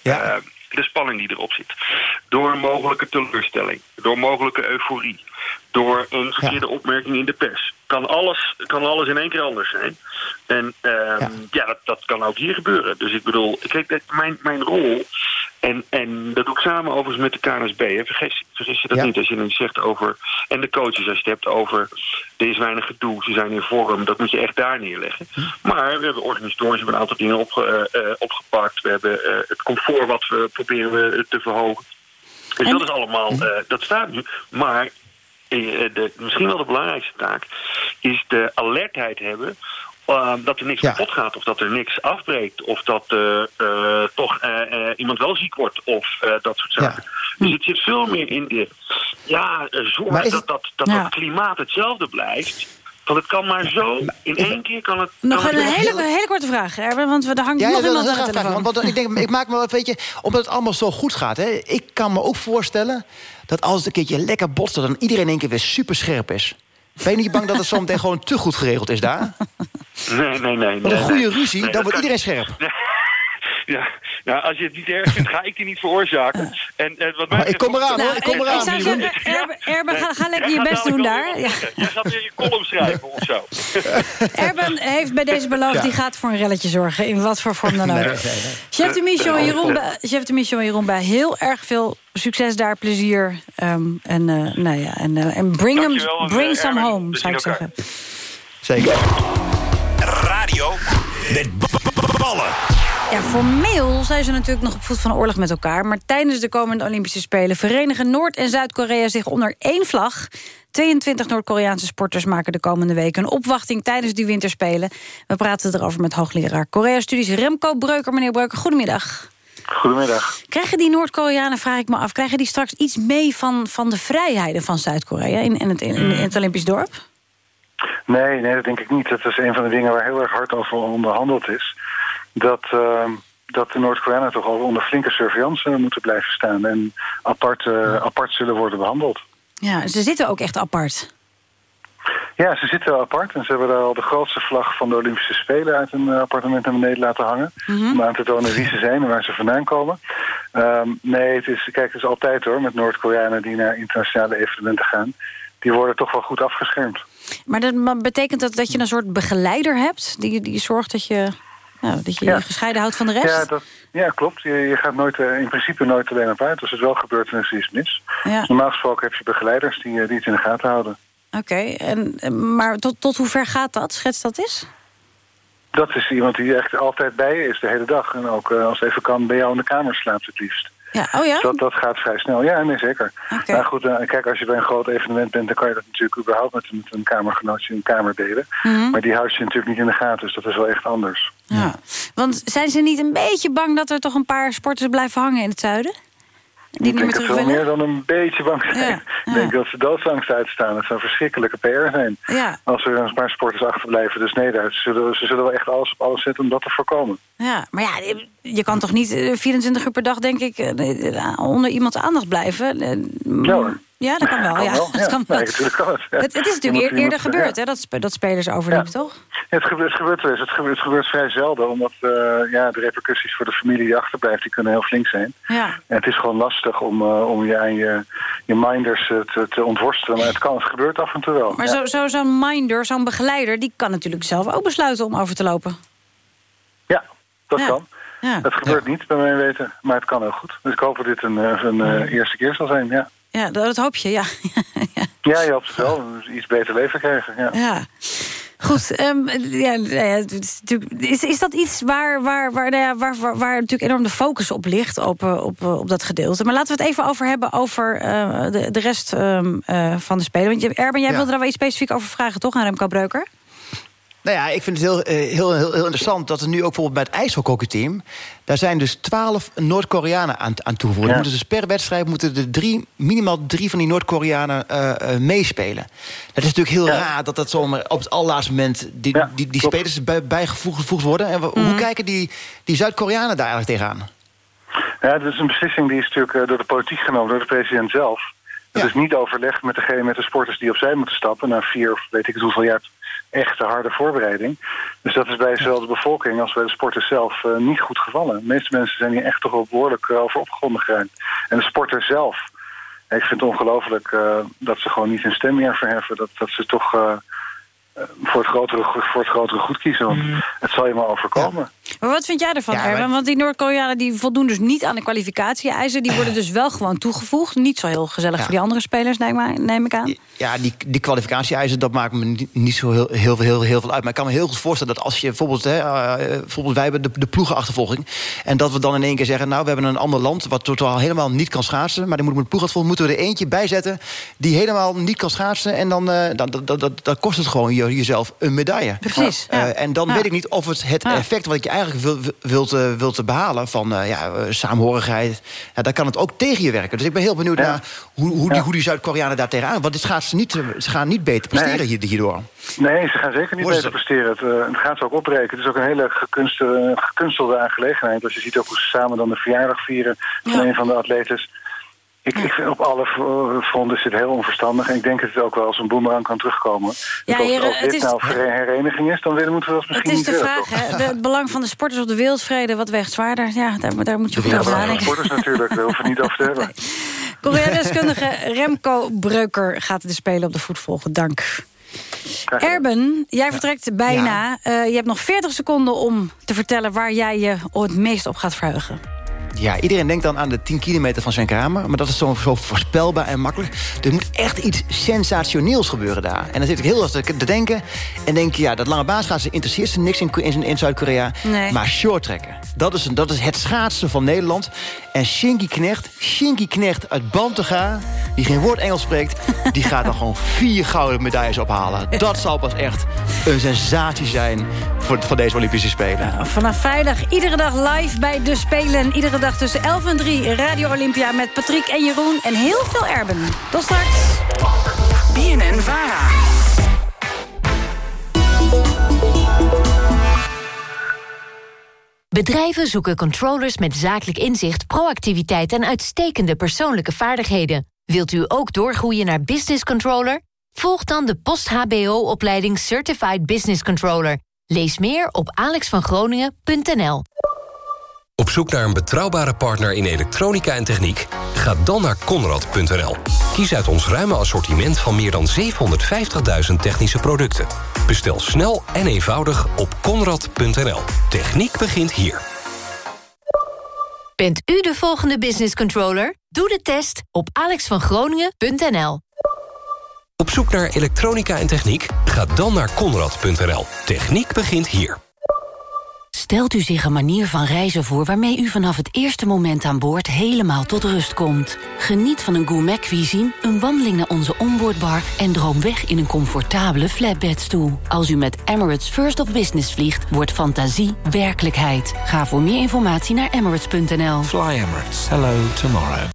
de spanning die erop zit, door een mogelijke teleurstelling, door mogelijke euforie, door een verkeerde opmerking in de pers, kan alles, kan alles in één keer anders zijn. En ehm, ja, dat, dat kan ook hier gebeuren. Dus ik bedoel, kijk, mijn, mijn rol En, en dat doe ik samen overigens met de KNSB. Hè. Vergis, vergis je dat Ja. niet als je dan zegt over... En de coaches, als je het hebt over... Er is weinig gedoe, ze zijn in vorm. Dat moet je echt daar neerleggen. Maar we hebben organisatorisch we hebben een aantal dingen opge- eh, eh, opgepakt. We hebben eh, het comfort wat we proberen we te verhogen. Dus dat is allemaal... eh, dat staat nu. Maar de, misschien wel de belangrijkste taak... is de alertheid hebben... eh, dat er niks kapot gaat, of dat er niks afbreekt, of dat eh, eh, toch eh, eh, iemand wel ziek wordt, of eh, dat soort zaken. Dus het zit veel meer in de ja, zorg dat, het- dat, dat, Ja. dat klimaat hetzelfde blijft. Want het kan maar zo, in één keer kan het... Nog kan een het hele, hele korte vraag, Erwin, want er hangt Ja, nog ja, dat iemand is aan de telefoon. vragen. Want, want ik, denk, ik maak me wel, weet je, omdat het allemaal zo goed gaat. Hè, ik kan me ook voorstellen dat als het een keertje lekker botst... dat dan iedereen in één keer weer super scherp is. Ben je niet bang dat het zo meteen gewoon te goed geregeld is daar? Nee, nee, nee. Want een goede nee. ruzie, Nee, dan wordt kan- iedereen scherp. Ja, nou, als je het niet erg vindt, ga ik die niet veroorzaken. En, eh, wat mij Maar ik kom betreft- eraan, hoor, ik kom Nou, eraan. ik zou zeggen, Erben, Erben, ga, ga lekker je best doen dadelijk daar. Ja. Jij gaat weer je column schrijven of zo. Erben heeft bij deze beloofd, Ja. die gaat voor een relletje zorgen. In wat voor vorm dan ook. Nee, nee. Chef de mission Nee, Jeroen, bij- Chef de mission Jeroen bij heel erg veel succes daar, plezier. ehm, en, eh, nou ja, en, eh, en bring, them, Dankjewel, en, bring some home, zou ik zeggen. Zeker. Radio met ballen. Ja, formeel zijn ze natuurlijk nog op voet van oorlog met elkaar... maar tijdens de komende Olympische Spelen... verenigen Noord- en Zuid-Korea zich onder één vlag. 22 Noord-Koreaanse sporters maken de komende weken... een opwachting tijdens die winterspelen. We praten erover met hoogleraar Korea-studies Remco Breuker. Meneer Breuker, goedemiddag. Goedemiddag. Krijgen die Noord-Koreanen, vraag ik me af... krijgen die straks iets mee van, van de vrijheden van Zuid-Korea... In, in, het, in, in het Olympisch dorp? Nee, nee, dat denk ik niet. Dat is een van de dingen waar heel erg hard over onderhandeld is. Dat, eh, dat de Noord-Koreanen toch al onder flinke surveillance moeten blijven staan... en apart, eh, apart zullen worden behandeld. Ja, ze zitten ook echt apart. Ja, ze zitten apart en ze hebben daar al de grootste vlag van de Olympische Spelen uit een eh, appartement naar beneden laten hangen. Mhm. Om aan te tonen wie ze zijn en waar ze vandaan komen. Ehm, nee, het is, kijk, het is altijd hoor, met Noord-Koreanen die naar internationale evenementen gaan. Die worden toch wel goed afgeschermd. Maar dat betekent dat dat je een soort begeleider hebt... die, die zorgt dat je, nou, dat je Ja. je gescheiden houdt van de rest? Ja, dat, ja klopt. Je, je gaat nooit, eh, in principe nooit alleen op uit. Als het wel gebeurt, dan is er iets mis. Ja. Normaal gesproken heb je begeleiders die, eh, die het in de gaten houden. Oké, en eh, maar tot, tot hoe ver gaat dat? Schets dat eens? Dat is iemand die echt altijd bij je is de hele dag. En ook als het even kan bij jou in de kamer slaapt het liefst. Ja, oh ja? Dat, dat gaat vrij snel. Ja, nee, zeker. Maar goed, eh, kijk, als je bij een groot evenement bent... dan kan je dat natuurlijk überhaupt met, een- met een kamergenootje in een kamer delen. Mhm. Maar die houdt je natuurlijk niet in de gaten, dus dat is wel echt anders. Ja. Want zijn ze niet een beetje bang dat er toch een paar sporters blijven hangen in het zuiden? Die ik denk dat ze wel meer dan een beetje bang zijn. Ja, Ik denk dat ze doodsangst uitstaan. Dat zou een verschrikkelijke PR zijn. Ja, Als er een paar sporters achterblijven. Dus nee, ze zullen, ze zullen wel echt alles op alles zetten om dat te voorkomen. ja, maar ja, je kan toch niet eh, 24 uur per dag, denk ik, eh, onder iemands aandacht blijven? Eh, Ja hoor. Ja, dat kan wel. ja. Dat kan wel. Het. Is natuurlijk eerder iemand- gebeurd, ja. hè, dat, dat spelers overliepen, toch? Het, gebeurt, het gebeurt wel eens. Het gebeurt, het gebeurt vrij zelden. Omdat eh, ja, de repercussies voor de familie die achterblijft... die kunnen heel flink zijn. Ja. En het is gewoon lastig om, eh, om je aan je, je minders eh, te, te ontworstelen. Maar het kan, het gebeurt af en toe wel. Maar ja. zo- zo- zo'n minder, zo'n begeleider... die kan natuurlijk zelf ook besluiten om over te lopen. Ja, dat kan. Ja. Dat gebeurt niet, bij mijn weten. Maar het kan heel goed. Dus ik hoop dat dit een, eh, een eh, eerste keer zal zijn, ja. Ja, dat, dat hoop je, ja. Ja, je hoopt het wel. Een Iets beter leven krijgen, ja. ja. Goed, ehm, ja, nou is, is, dat iets waar, waar, waar, nou ja, waar, waar, waar natuurlijk enorm de focus op ligt, op, eh, op, op dat gedeelte. Maar laten we het even over hebben over eh, de, de rest ehm, eh, van de Spelen. Want je, Erben, jij Ja. wilde daar wel iets specifiek over vragen, toch, aan Remco Breuker? Nou ja, ik vind het heel, eh, heel, heel, heel interessant dat er nu ook bijvoorbeeld bij het ijshockeyteam... daar zijn dus twaalf Noord-Koreanen aan, aan toegevoegd. Ja. Moeten dus per wedstrijd moeten er drie, minimaal drie van die Noord-Koreanen eh, eh, meespelen. Dat is natuurlijk heel raar dat dat zomaar op het allerlaatste moment... die, die, die spelers bij, bijgevoegd gevoegd worden. En hoe kijken die, die Zuid-Koreanen daar eigenlijk tegenaan? Ja, dat is een beslissing die is natuurlijk door de politiek genomen, door de president zelf. Het is niet overlegd met degene met de sporters die opzij moeten stappen... na vier of weet ik het hoeveel jaar echte harde voorbereiding. Dus dat is bij zowel de bevolking als bij de sporters zelf eh, niet goed gevallen. De meeste mensen zijn hier echt toch wel behoorlijk eh, over opgewonden geraakt. En de sporter zelf, ik vind het ongelooflijk eh, dat ze gewoon niet hun stem meer verheffen. Dat, dat ze toch... voor, het grotere, voor het grotere goed kiezen. Want het zal je maar overkomen. Maar wat vind jij ervan, Erwin? Want die Noord-Koreanen die voldoen dus niet aan de kwalificatie-eisen. Die worden dus wel gewoon toegevoegd. Niet zo heel gezellig voor die andere spelers, neem, maar, neem ik aan. Ja, die, die kwalificatie-eisen, dat maakt me niet, zo heel, heel, heel, heel veel uit. Maar ik kan me heel goed voorstellen dat als je bijvoorbeeld... Hè, uh, bijvoorbeeld wij hebben de, de ploegenachtervolging... en dat we dan in één keer zeggen... nou, we hebben een ander land wat totaal helemaal niet kan schaatsen... maar die moet met de ploegachtervolging moeten we er eentje bijzetten... die helemaal niet kan schaatsen. En dan, uh, dan, dan, dan, dan, kost het gewoon je, jezelf een medaille. Precies. Uh, ja. En dan ja. weet ik niet of het, het effect wat je eigenlijk wil, wilt, uh, wilt behalen... van ja, saamhorigheid, ja, dan kan het ook tegen je werken. Dus ik ben heel benieuwd naar hoe, hoe die, hoe die Zuid-Koreanen daar tegenaan... want dit gaat ze, niet, ze gaan niet beter presteren nee. hierdoor. Nee, ze gaan zeker niet beter presteren. Het, uh, het gaat ze ook opbreken. Het is ook een hele gekunstelde, gekunstelde aangelegenheid. Als je ziet ook hoe ze samen dan de verjaardag vieren... van een van de atletes... Ik, op alle fronten is het heel onverstandig. En ik denk dat het ook wel als een boemerang kan terugkomen. Ja, als, heren, als dit is, nou hereniging is, dan willen moeten we dat misschien niet Het is de vraag, hè? De, het belang van de sporters op de wereldvrede, wat weegt zwaarder? Ja, daar, daar moet je goed over nadenken. sporters natuurlijk, daar hoeven we niet over te hebben. Korea-deskundige Remco Breuker gaat de Spelen op de voet volgen. Dank. Erben, jij vertrekt bijna. Ja. Uh, je hebt nog 40 seconden om te vertellen... waar jij je het meest op gaat verheugen. Ja, iedereen denkt dan aan de 10 kilometer van zijn kamer. Maar dat is zo, zo voorspelbaar en makkelijk. Er moet echt iets sensationeels gebeuren daar. En dan zit ik heel erg te denken. En denk ja, dat lange baaschaatsen interesseert ze niks in, in, in Zuid-Korea. Nee. Maar short trekken, dat is, dat is het schaatsen van Nederland. En Shinky Knecht, Shinky Knecht uit Bantega... die geen woord Engels spreekt... die gaat dan gewoon vier gouden medailles ophalen. Dat zal pas echt een sensatie zijn voor, voor deze Olympische Spelen. Vanaf vrijdag iedere dag live bij de Spelen. Iedere dag tussen 11 en 3 Radio Olympia met Patrick en Jeroen en heel veel Erben. Tot straks. BNN Vara. Bedrijven zoeken controllers met zakelijk inzicht, proactiviteit en uitstekende persoonlijke vaardigheden. Wilt u ook doorgroeien naar business controller? Volg dan de post-HBO-opleiding Certified Business Controller. Lees meer op alexvangroningen.nl. Op zoek naar een betrouwbare partner in elektronica en techniek? Ga dan naar Conrad.nl. Kies uit ons ruime assortiment van meer dan 750.000 technische producten. Bestel snel en eenvoudig op Conrad.nl. Techniek begint hier. Bent u de volgende business controller? Doe de test op alexvangroningen.nl. Op zoek naar elektronica en techniek? Ga dan naar Conrad.nl. Techniek begint hier. Stelt u zich een manier van reizen voor... waarmee u vanaf het eerste moment aan boord helemaal tot rust komt. Geniet van een gourmet cuisine, een wandeling naar onze onboardbar... en droom weg in een comfortabele flatbedstoel. Als u met Emirates First of Business vliegt, wordt fantasie werkelijkheid. Ga voor meer informatie naar emirates.nl. Fly Emirates. Hello tomorrow.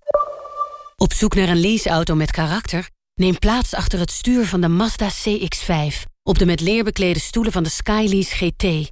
Op zoek naar een leaseauto met karakter? Neem plaats achter het stuur van de Mazda CX-5. Op de met leer beklede stoelen van de Skylease GT...